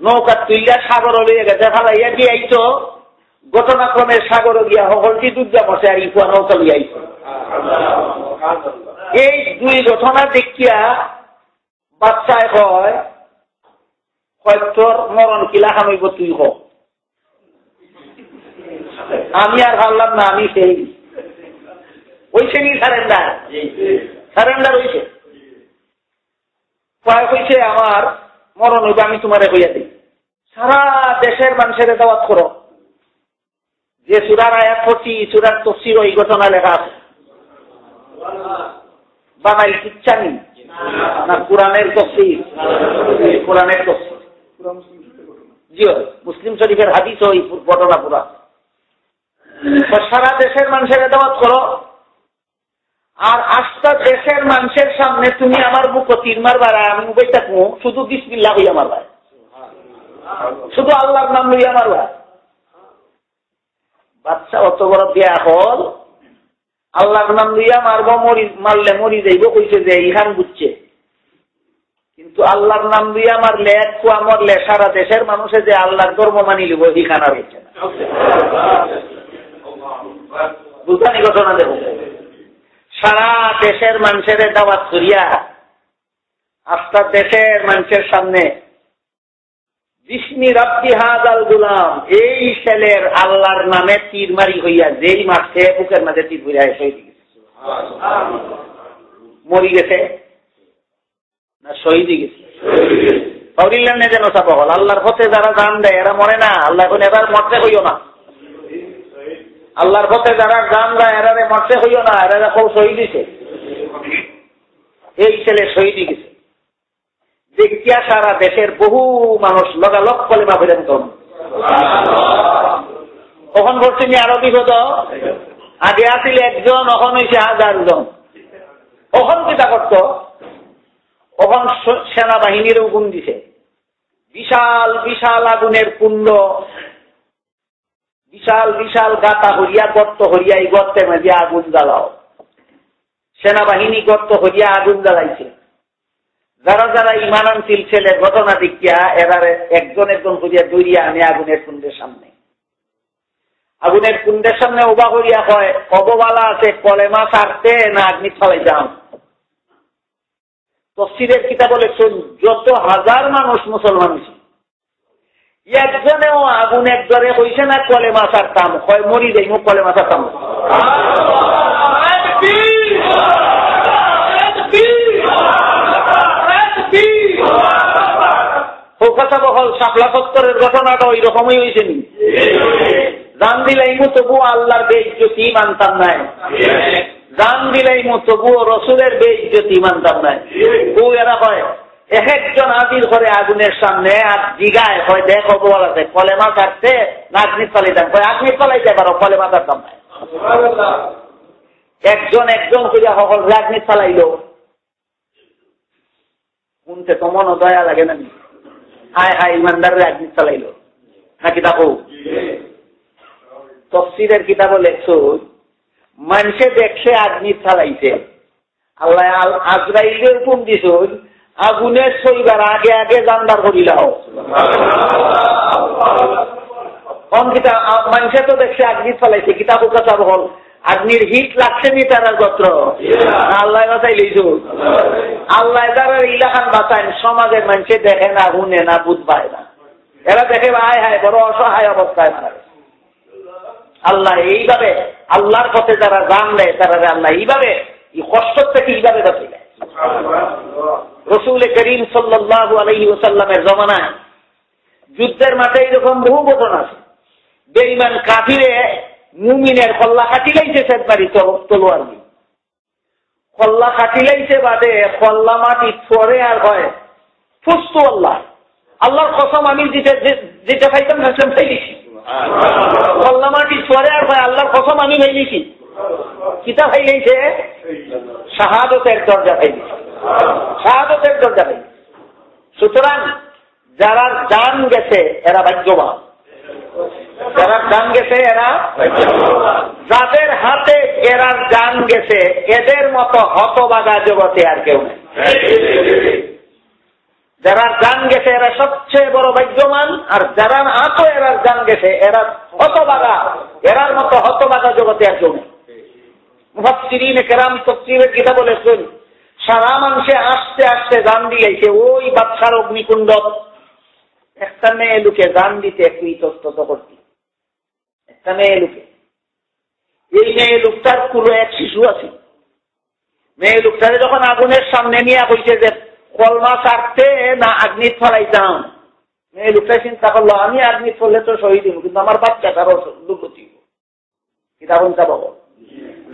নৌকা তুইলা সাগর লইয়া গেছে, ফালাইয়া দিয়ে আইতো। ঘটনাক্রমে সাগর গিয়া সকলটি দুর্গা বসে আর ইফুয়া নৌকা লইয়া আইছে। এই দুই ঘটনা দেখিয়া বাচ্চায় কয় কয়েকটর মরণ কিলা হামিব তুই হোক আমি আর ভাবলাম না আমি সেই। হয়েছে নি সারেন্ডার সারেন্ডার হয়েছে কয়েক হয়েছে আমার মরণ হইবে আমি তোমারে হইয়া দিই। সারা দেশের মানুষের দাওয়াত করো। যে সুরার আয়াত করছি সুরার তফসির ওই ঘটনা লেখা আছে। বাঙালি ইচ্ছা নেই না কোরআনের তফসির। কোরআনের তফসির। জি মুসলিম শরীফের হাদিস ওই ঘটনা পুরা। সারা দেশের মানুষের দাওয়াত করো। আর আস্তা দেশের মানুষের সামনে তুমি আমার বুক তিন মারবার আমি বই থাকব শুধু বিসমিল্লা হইয়া মারবার শুধু আল্লাহর নাম লইয়া মারবার বাচ্চা অত বড় বিয়া হল আল্লাহর নাম লইয়া মারব মরি মারলে মরি যাইব কইছে যে ইহান বুঝছে। কিন্তু আল্লাহর নাম দিয়া মারলে এক কুয়া মরলে সারা দেশের মানুষে যে আল্লাহর ধর্ম মানি লিব ইখানা রয়েছে ঘটনা দেব সারা দেশের মানুষের দাওয়াত করিয়া আস্তা দেশের মানুষের সামনে এই ছেলের আল্লাহর নামে তীর মারি হইয়া যেই মারছে, বুকের মাঝে তীর মরি গেছে। না শহীদই গেছে। যেন চাপা হল। আল্লাহর পথে যারা দেয়, এরা মরে না। আল্লাহ এখন এবার মরতে হইও না। আল্লাহর পথে যারা দেয় মরতে হইও না। এরা শহীদ দিছে এই ছেলে শহীদই গেছে। সারা দেশের বহু মানুষ লগালগ কলেমা ফেরেন তখন কখন করছেন আরও বিপদ আগে আসিল একজন অখন হয়েছে হাজার জন। কখন কিতা করত? কখন সেনাবাহিনীর গুণ দিছে। বিশাল বিশাল আগুনের কুণ্ড। বিশাল বিশাল গাতা হরিয়া, গর্ত হরিয়া, এই গর্তের মাঝে আগুন জ্বালাও। সেনাবাহিনী গর্ত হরিয়া আগুন জ্বালাইছে। যারা যারা ইমান ছেলে ঘটনা দেখিয়া এরা একজন একজন করিয়া দৌড়িয়া আনে আগুনের কুণ্ডের সামনে। আগুনের কুণ্ডের সামনে উবা করিয়া হয় কববালা আছে, কলেমা ছাড়তে না, আগ্নি ফলাই যান তফসিরের কিতাব লেখছেন যত হাজার মানুষ মুসলমান একজনেও আগুন একজনে হইছে না কলেমা ছাড়তাম হয় মরি যাই, মুখ কলেমা ছাড়তাম কথা বহল সাপলা সত্তরের ঘটনাটা ওই রকমই হয়েছে নি। জান দিলাইমু তবু আল্লাহর বেইজ্জতি মানতাম নাই। জান দিলাইমু তবুও রসুলের বেইজ্জতি মানতাম নাই। ও এরা হয় এক একজন আদির করে আগুনের সামনে আর জিগায় হয় দেখ বল আছে কলেমা কাটতে না আগ্নি পালাইতাম কয় আগ্নি পালাইতে পারো কলেমা কাটতাম নাই। একজন একজন করিয়া সকল আগ্নি চালাইল শুনতে তো মন দয়া লাগে না হায় হায় ইমানদার আগ্নি চালাইল নাকি দেখো তফসিরের কিতাব লেখছো। মানুষে দেখছে আগ্নি চালাইছে। আল্লাহ আজরাইলের হুকুম দিছ আগুনের শৈবার আগে আগে জানবার করিলাও মানুষে তো দেখছে আগ্নি চালাইছে কিতাব কথা হল। আগ্নির হিট লাগছে নি তারা গোত্র আল্লাহ বাঁচাই লইছ। আল্লাহ তারা ইলাকান বাঁচায় সমাজের মানুষে দেখে না, শুনে না বুঝবায় না। এরা দেখে, আয় হায়, বড় অসহায় অবস্থায় মারা আল্লাহ এইভাবে আল্লাহর পথে যারা জান দেয়, তারা আল্লাহ এইভাবে কষ্ট থেকে এইভাবে বাঁচে দেয় রসুল করিম সাল্লাহু আলহি ওসাল্লামের জমানায় যুদ্ধের মাঠে এইরকম বহু ঘটনা আছে। বেইমান কাফিরে মুমিনের কল্লা কাটিলাইছে সেদবাড়ি তলোয়ার দিয়ে কল্লা কাটিলাইছে বাদে কল্লা মাটি ছড়ে আর হয়, ফুস্তু আল্লাহ। আল্লাহর কসম আমি যেটা যেটা খাইতাম ভাবছিলাম খাই দিছি। কল্লা মাটি আর হয় আল্লাহর কসম আমি ভাই দিছি কিতা ভাই গেছে শাহাদতের দরজা ভাই শাহাদতের দরজা ভাই সুতরাং যারা জান গেছে, এরা ভাগ্যবান। যারা জান গেছে, এরা যাদের হাতে এরার জান গেছে, এদের মতো হতবাগা জগতে আর কেউ নেই। যারা জান গেছে এরা সবচেয়ে বড় ভাগ্যমান আর যারা হাতও এরার জান গেছে, এরা হতবাগা, এরার মতো হতবাগা জগতে আর কেউ নেই। সারা মানুষে আসতে আসতে জান দিয়েছে ওই বাচ্চার অগ্নিকুণ্ড একটা মেয়ে লুকে জান দিতে একটু ইতস্তত করতে। একটা মেয়ে লুকে। এই মেয়ে লোকটার পুরো এক শিশু আছে। মেয়ে লোকটারে যখন আগুনের সামনে নিয়ে কইছে যে কলমা কাটতে না আগ্নিত ফলাইতাম মেয়ে লোকটা চিন্তা করল, আমি আগ্নিত ফলে তো শহীদ দিব কিন্তু আমার বাচ্চাটারও দুর্গতি কিতা বলতে পাবো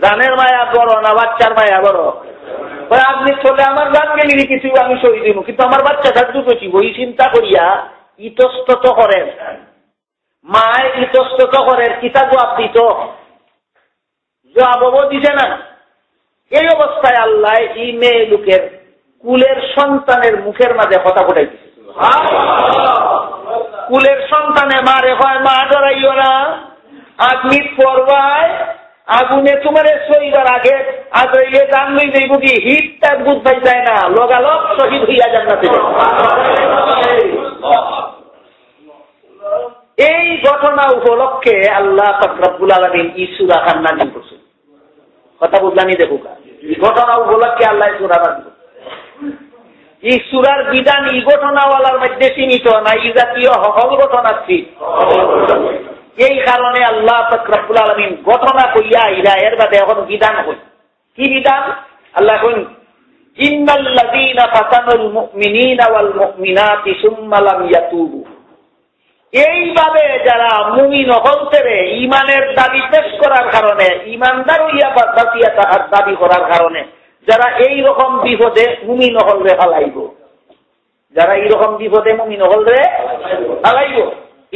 জানের মায়া বড় না বাচ্চার মায়া বড়? আপনি চলে আমার গান গেলি কিছু আমি শহীদ দিব কিন্তু আমার বাচ্চাটার দুর্গতি ওই চিন্তা করিয়া ইতস্তত করেন। মায় ইতস্তত করেন কিতা জবাব দিত? জবাবও দিছে না। এই অবস্থায় আল্লাহ এই মেয়ে লোকের কুলের সন্তানের মুখের মাঝে কথা ফুটাইছে কুলের সন্তানে মারে হয়, মা, ডরাইও না। আগ্নি পড়বায় আগুনে তোমার শরীর আগে আগে জানলই যাইব কি, হিটটা বুধ পাই যায় না। লগালগ শহীদ হইয়া জান্নাতে এই ঘটনা উপলক্ষে আল্লাহ ফকরাবুল আলমিন ইসুরা খান নাজিম করছেন। কথা বুঝলানি দেখো এই ঘটনা উপলক্ষে আল্লাহ সুরা নাজিম এই সুরার বিধান ই ঘটনাওয়ালার মধ্যে সীমিত না, এই জাতীয় হল ঘটনা এই কারণে আল্লাহ ফকরাবুল আলমিন ঘটনা কইয়া ইরা এর বাদে এখন বিধান হই কি বিধান? আল্লাহ কইন, ইন্নাল্লাযীনা ফাতানুল মুমিনিনা ওয়াল মুমিনাতি সুম্মা লাম ইয়াতুবু। এইভাবে যারা মুমি নহল করে ইমানের দাবি পেশ করার কারণে ইমানদার ইয়া বাসিয়া তাহার দাবি করার কারণে যারা এই রকম বিপদে মুমি নহল রে হালাইব যারা এই রকম বিপদে মুমি নহল রে হালাইব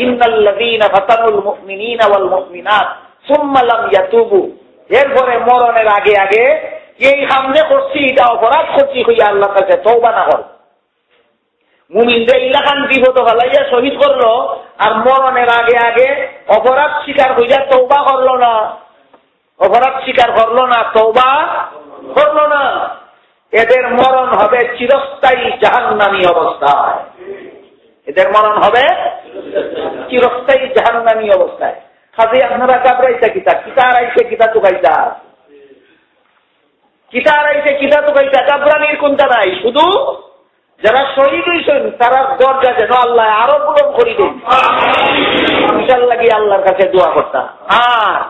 ইন্নাল্লাযীনা ফাতানুল মুমিনিনা ওয়াল মুমিনাত, সুম্মা লাম ইয়াতুবু। এরপরে মরণের আগে আগে এই সামনে করছি, এটা অপরাধ করছি, হইয়া আল্লাহর কাছে তওবা না হয় মুমিনদের ইলাকান বিপদ ফেলাইয়া শহীদ করল, আর মরণের আগে আগে অপরাধ স্বীকার হইয়া তৌবা করল না। অপরাধ স্বীকার করল না তৌবা করল না। এদের মরণ হবে চিরস্থায়ী জাহান্নামী অবস্থায়। এদের মরণ হবে চিরস্থায়ী জাহান্নামী অবস্থায়। খাদি আপনারা কাবরাইতা কিতা? কিতার আইসে কিতা টুকাইতা কিতার আইসে কিতা টুকাইতা কাবরানির কোনটা নাই? শুধু যারা শহীদ হয়েছেন তারা দরজা যেন আল্লাহ আরও পূরণ করি দেন। লাগি আল্লাহর কাছে দোয়া করতাম। আর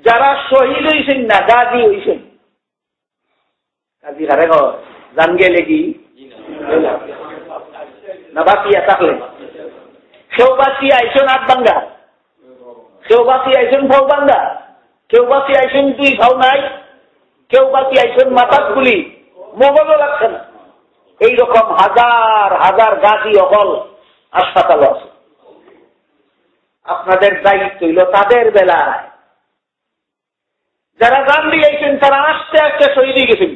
যারা শহীদ হয়েছেন না, গাজী হয়েছেন গাজী হারে ঘর জান গেলে কি না বাকিয়া থাকলে কেউ বাসি আইসন আট বাঙ্গা কেউ বাসি আইসন ভাও বাঙ্গা কেউ বাসি আইসন দুই ভাও নাই কেউ বাসি আইসন মাথাত গুলি মোবাইলও লাগছে না এইরকম হাজার হাজার গাজী অকল হাসপাতাল আছে আপনাদের দায়িত্ব হইল তাদের বেলায় যারা গান দিয়েছেন তারা আস্তে আস্তে শহীদ গেছেন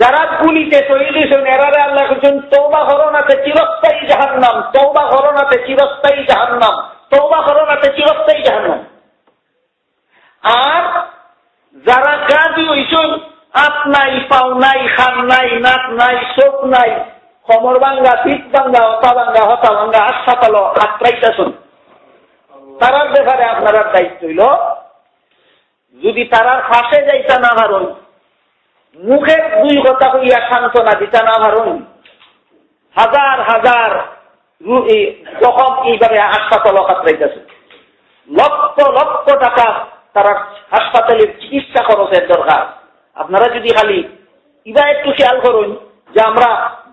যারা গুলিতে শহীদ হয়েছেন, এরারে আল্লাহ করছেন তৌবা হরণাতে চিরস্থায়ী জাহান নাম তৌবা হরণাতে চিরস্থায়ী জাহান নাম তৌবা হরণাতে চিরস্থায়ী জাহান নাম আর যারা গাজী হইছেন হাত নাই, পাও নাই, খান নাই, নাক নাই, চোখ নাই খমর ভাঙ্গা, পিঠ ভাঙ্গা হতা ভাঙ্গা হতা ভাঙ্গা হাসপাতাল আত্রাইতেছেন তারার ব্যাপারে আপনার দায়িত্ব হইল, যদি তারার ফাঁসে যাইতা না পারুন মুখের দুই কথা হইয়া সান্ত্বনা দিতা না পারুন হাজার হাজার রকম এইভাবে হাসপাতাল কাতরাইতেছে। লক্ষ লক্ষ টাকা তারা হাসপাতালের চিকিৎসা খরচের দরকার। আপনারা যদি খালি ইবা একটু খেয়াল করুন যে আমরা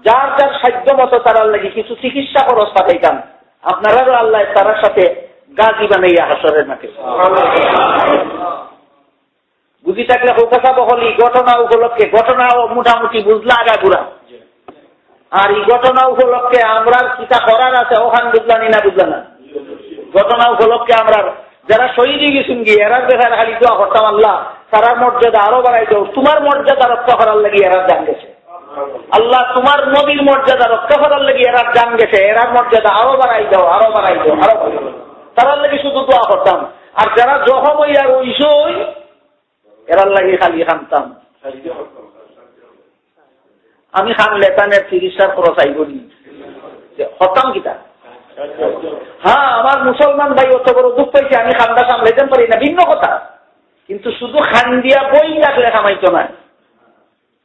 যার যার সাধ্য মতো তারার লাগে কিছু চিকিৎসা খরচ পাঠাইতাম আপনারাও আল্লাহ তারার সাথে গাজি বানাইয়া হাসরের মাঠে। বুঝি থাকলে কথা বহলি ঘটনা উপলক্ষে ঘটনা মোটামুটি বুঝলা আগা ঘুরা আর এই ঘটনা উপলক্ষে আমরা কিতা করার আছে ওখান বুঝলানি না বুঝলা না। ঘটনা উপলক্ষে আমরা যারা শহীদ গেছেন গিয়ে, এরার দেখার খালি দোয়া করতাম আল্লাহ, তারার মর্যাদা আরও বাড়াই দাও, তোমার মর্যাদা রক্ষা করার লাগি এরার জান গেছে। আল্লাহ, তোমার নদীর মর্যাদা রক্ষা করার লাগি এরার জান গেছে, এরার মর্যাদা আরও বাড়াই দাও, আরও বাড়াই দাও, আরও তারার লাগি শুধু দোয়া করতাম। আর যারা জখম হইয়া রইসই এরার লাগি খালি খামতাম। আমি খান লেতানের চিকিৎসার খরচ আইব হতাম কিতা? হ্যাঁ আমার মুসলমান ভাই অত বড় দুঃখ পাইছে, আমি খান্দা সামলাইতে পারি না, ভিন্ন কথা। কিন্তু শুধু খান্দিয়া বই থাকলে কামাইতো না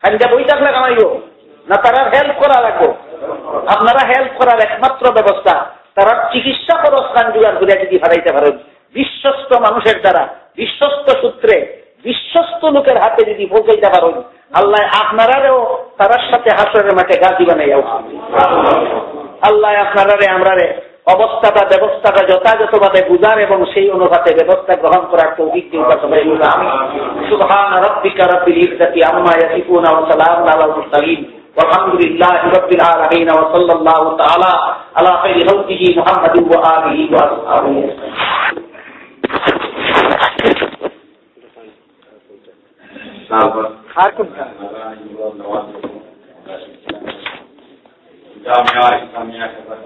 খান্দিয়া বই থাকলে কামাইব না তারা হেল্প করা লাগবো। আপনারা হেল্প করার একমাত্র ব্যবস্থা, তারা চিকিৎসা খরচ খান জোগাড় করে যদি হারাইতে পারেন। বিশ্বস্ত মানুষের দ্বারা, বিশ্বস্ত সূত্রে। বিশ্বস্ত লোকের হাতে যদি পৌঁছাইতে পারেন আল্লাহ আপনারাও তার সাথে হাসরের মাঠে গাছি বানাইয়া আল্লাহ আপনারারে আমরারে অবস্থাটা ব্যবস্থাটা যথাযথভাবে বুঝার এবং সেই অনুপাতে ব্যবস্থা গ্রহণ করার তৌফিক দিন আমি সুবহান রাব্বিকা রাব্বিল ইজ্জাতি আম্মা ইয়াসিফুন ওয়া সালামুন আলাল মুরসালিন والحمد لله رب العالمين وصلى الله تعالى على خير خلقه محمد وآله وأصحابه Harkum Jami'a Islamiyah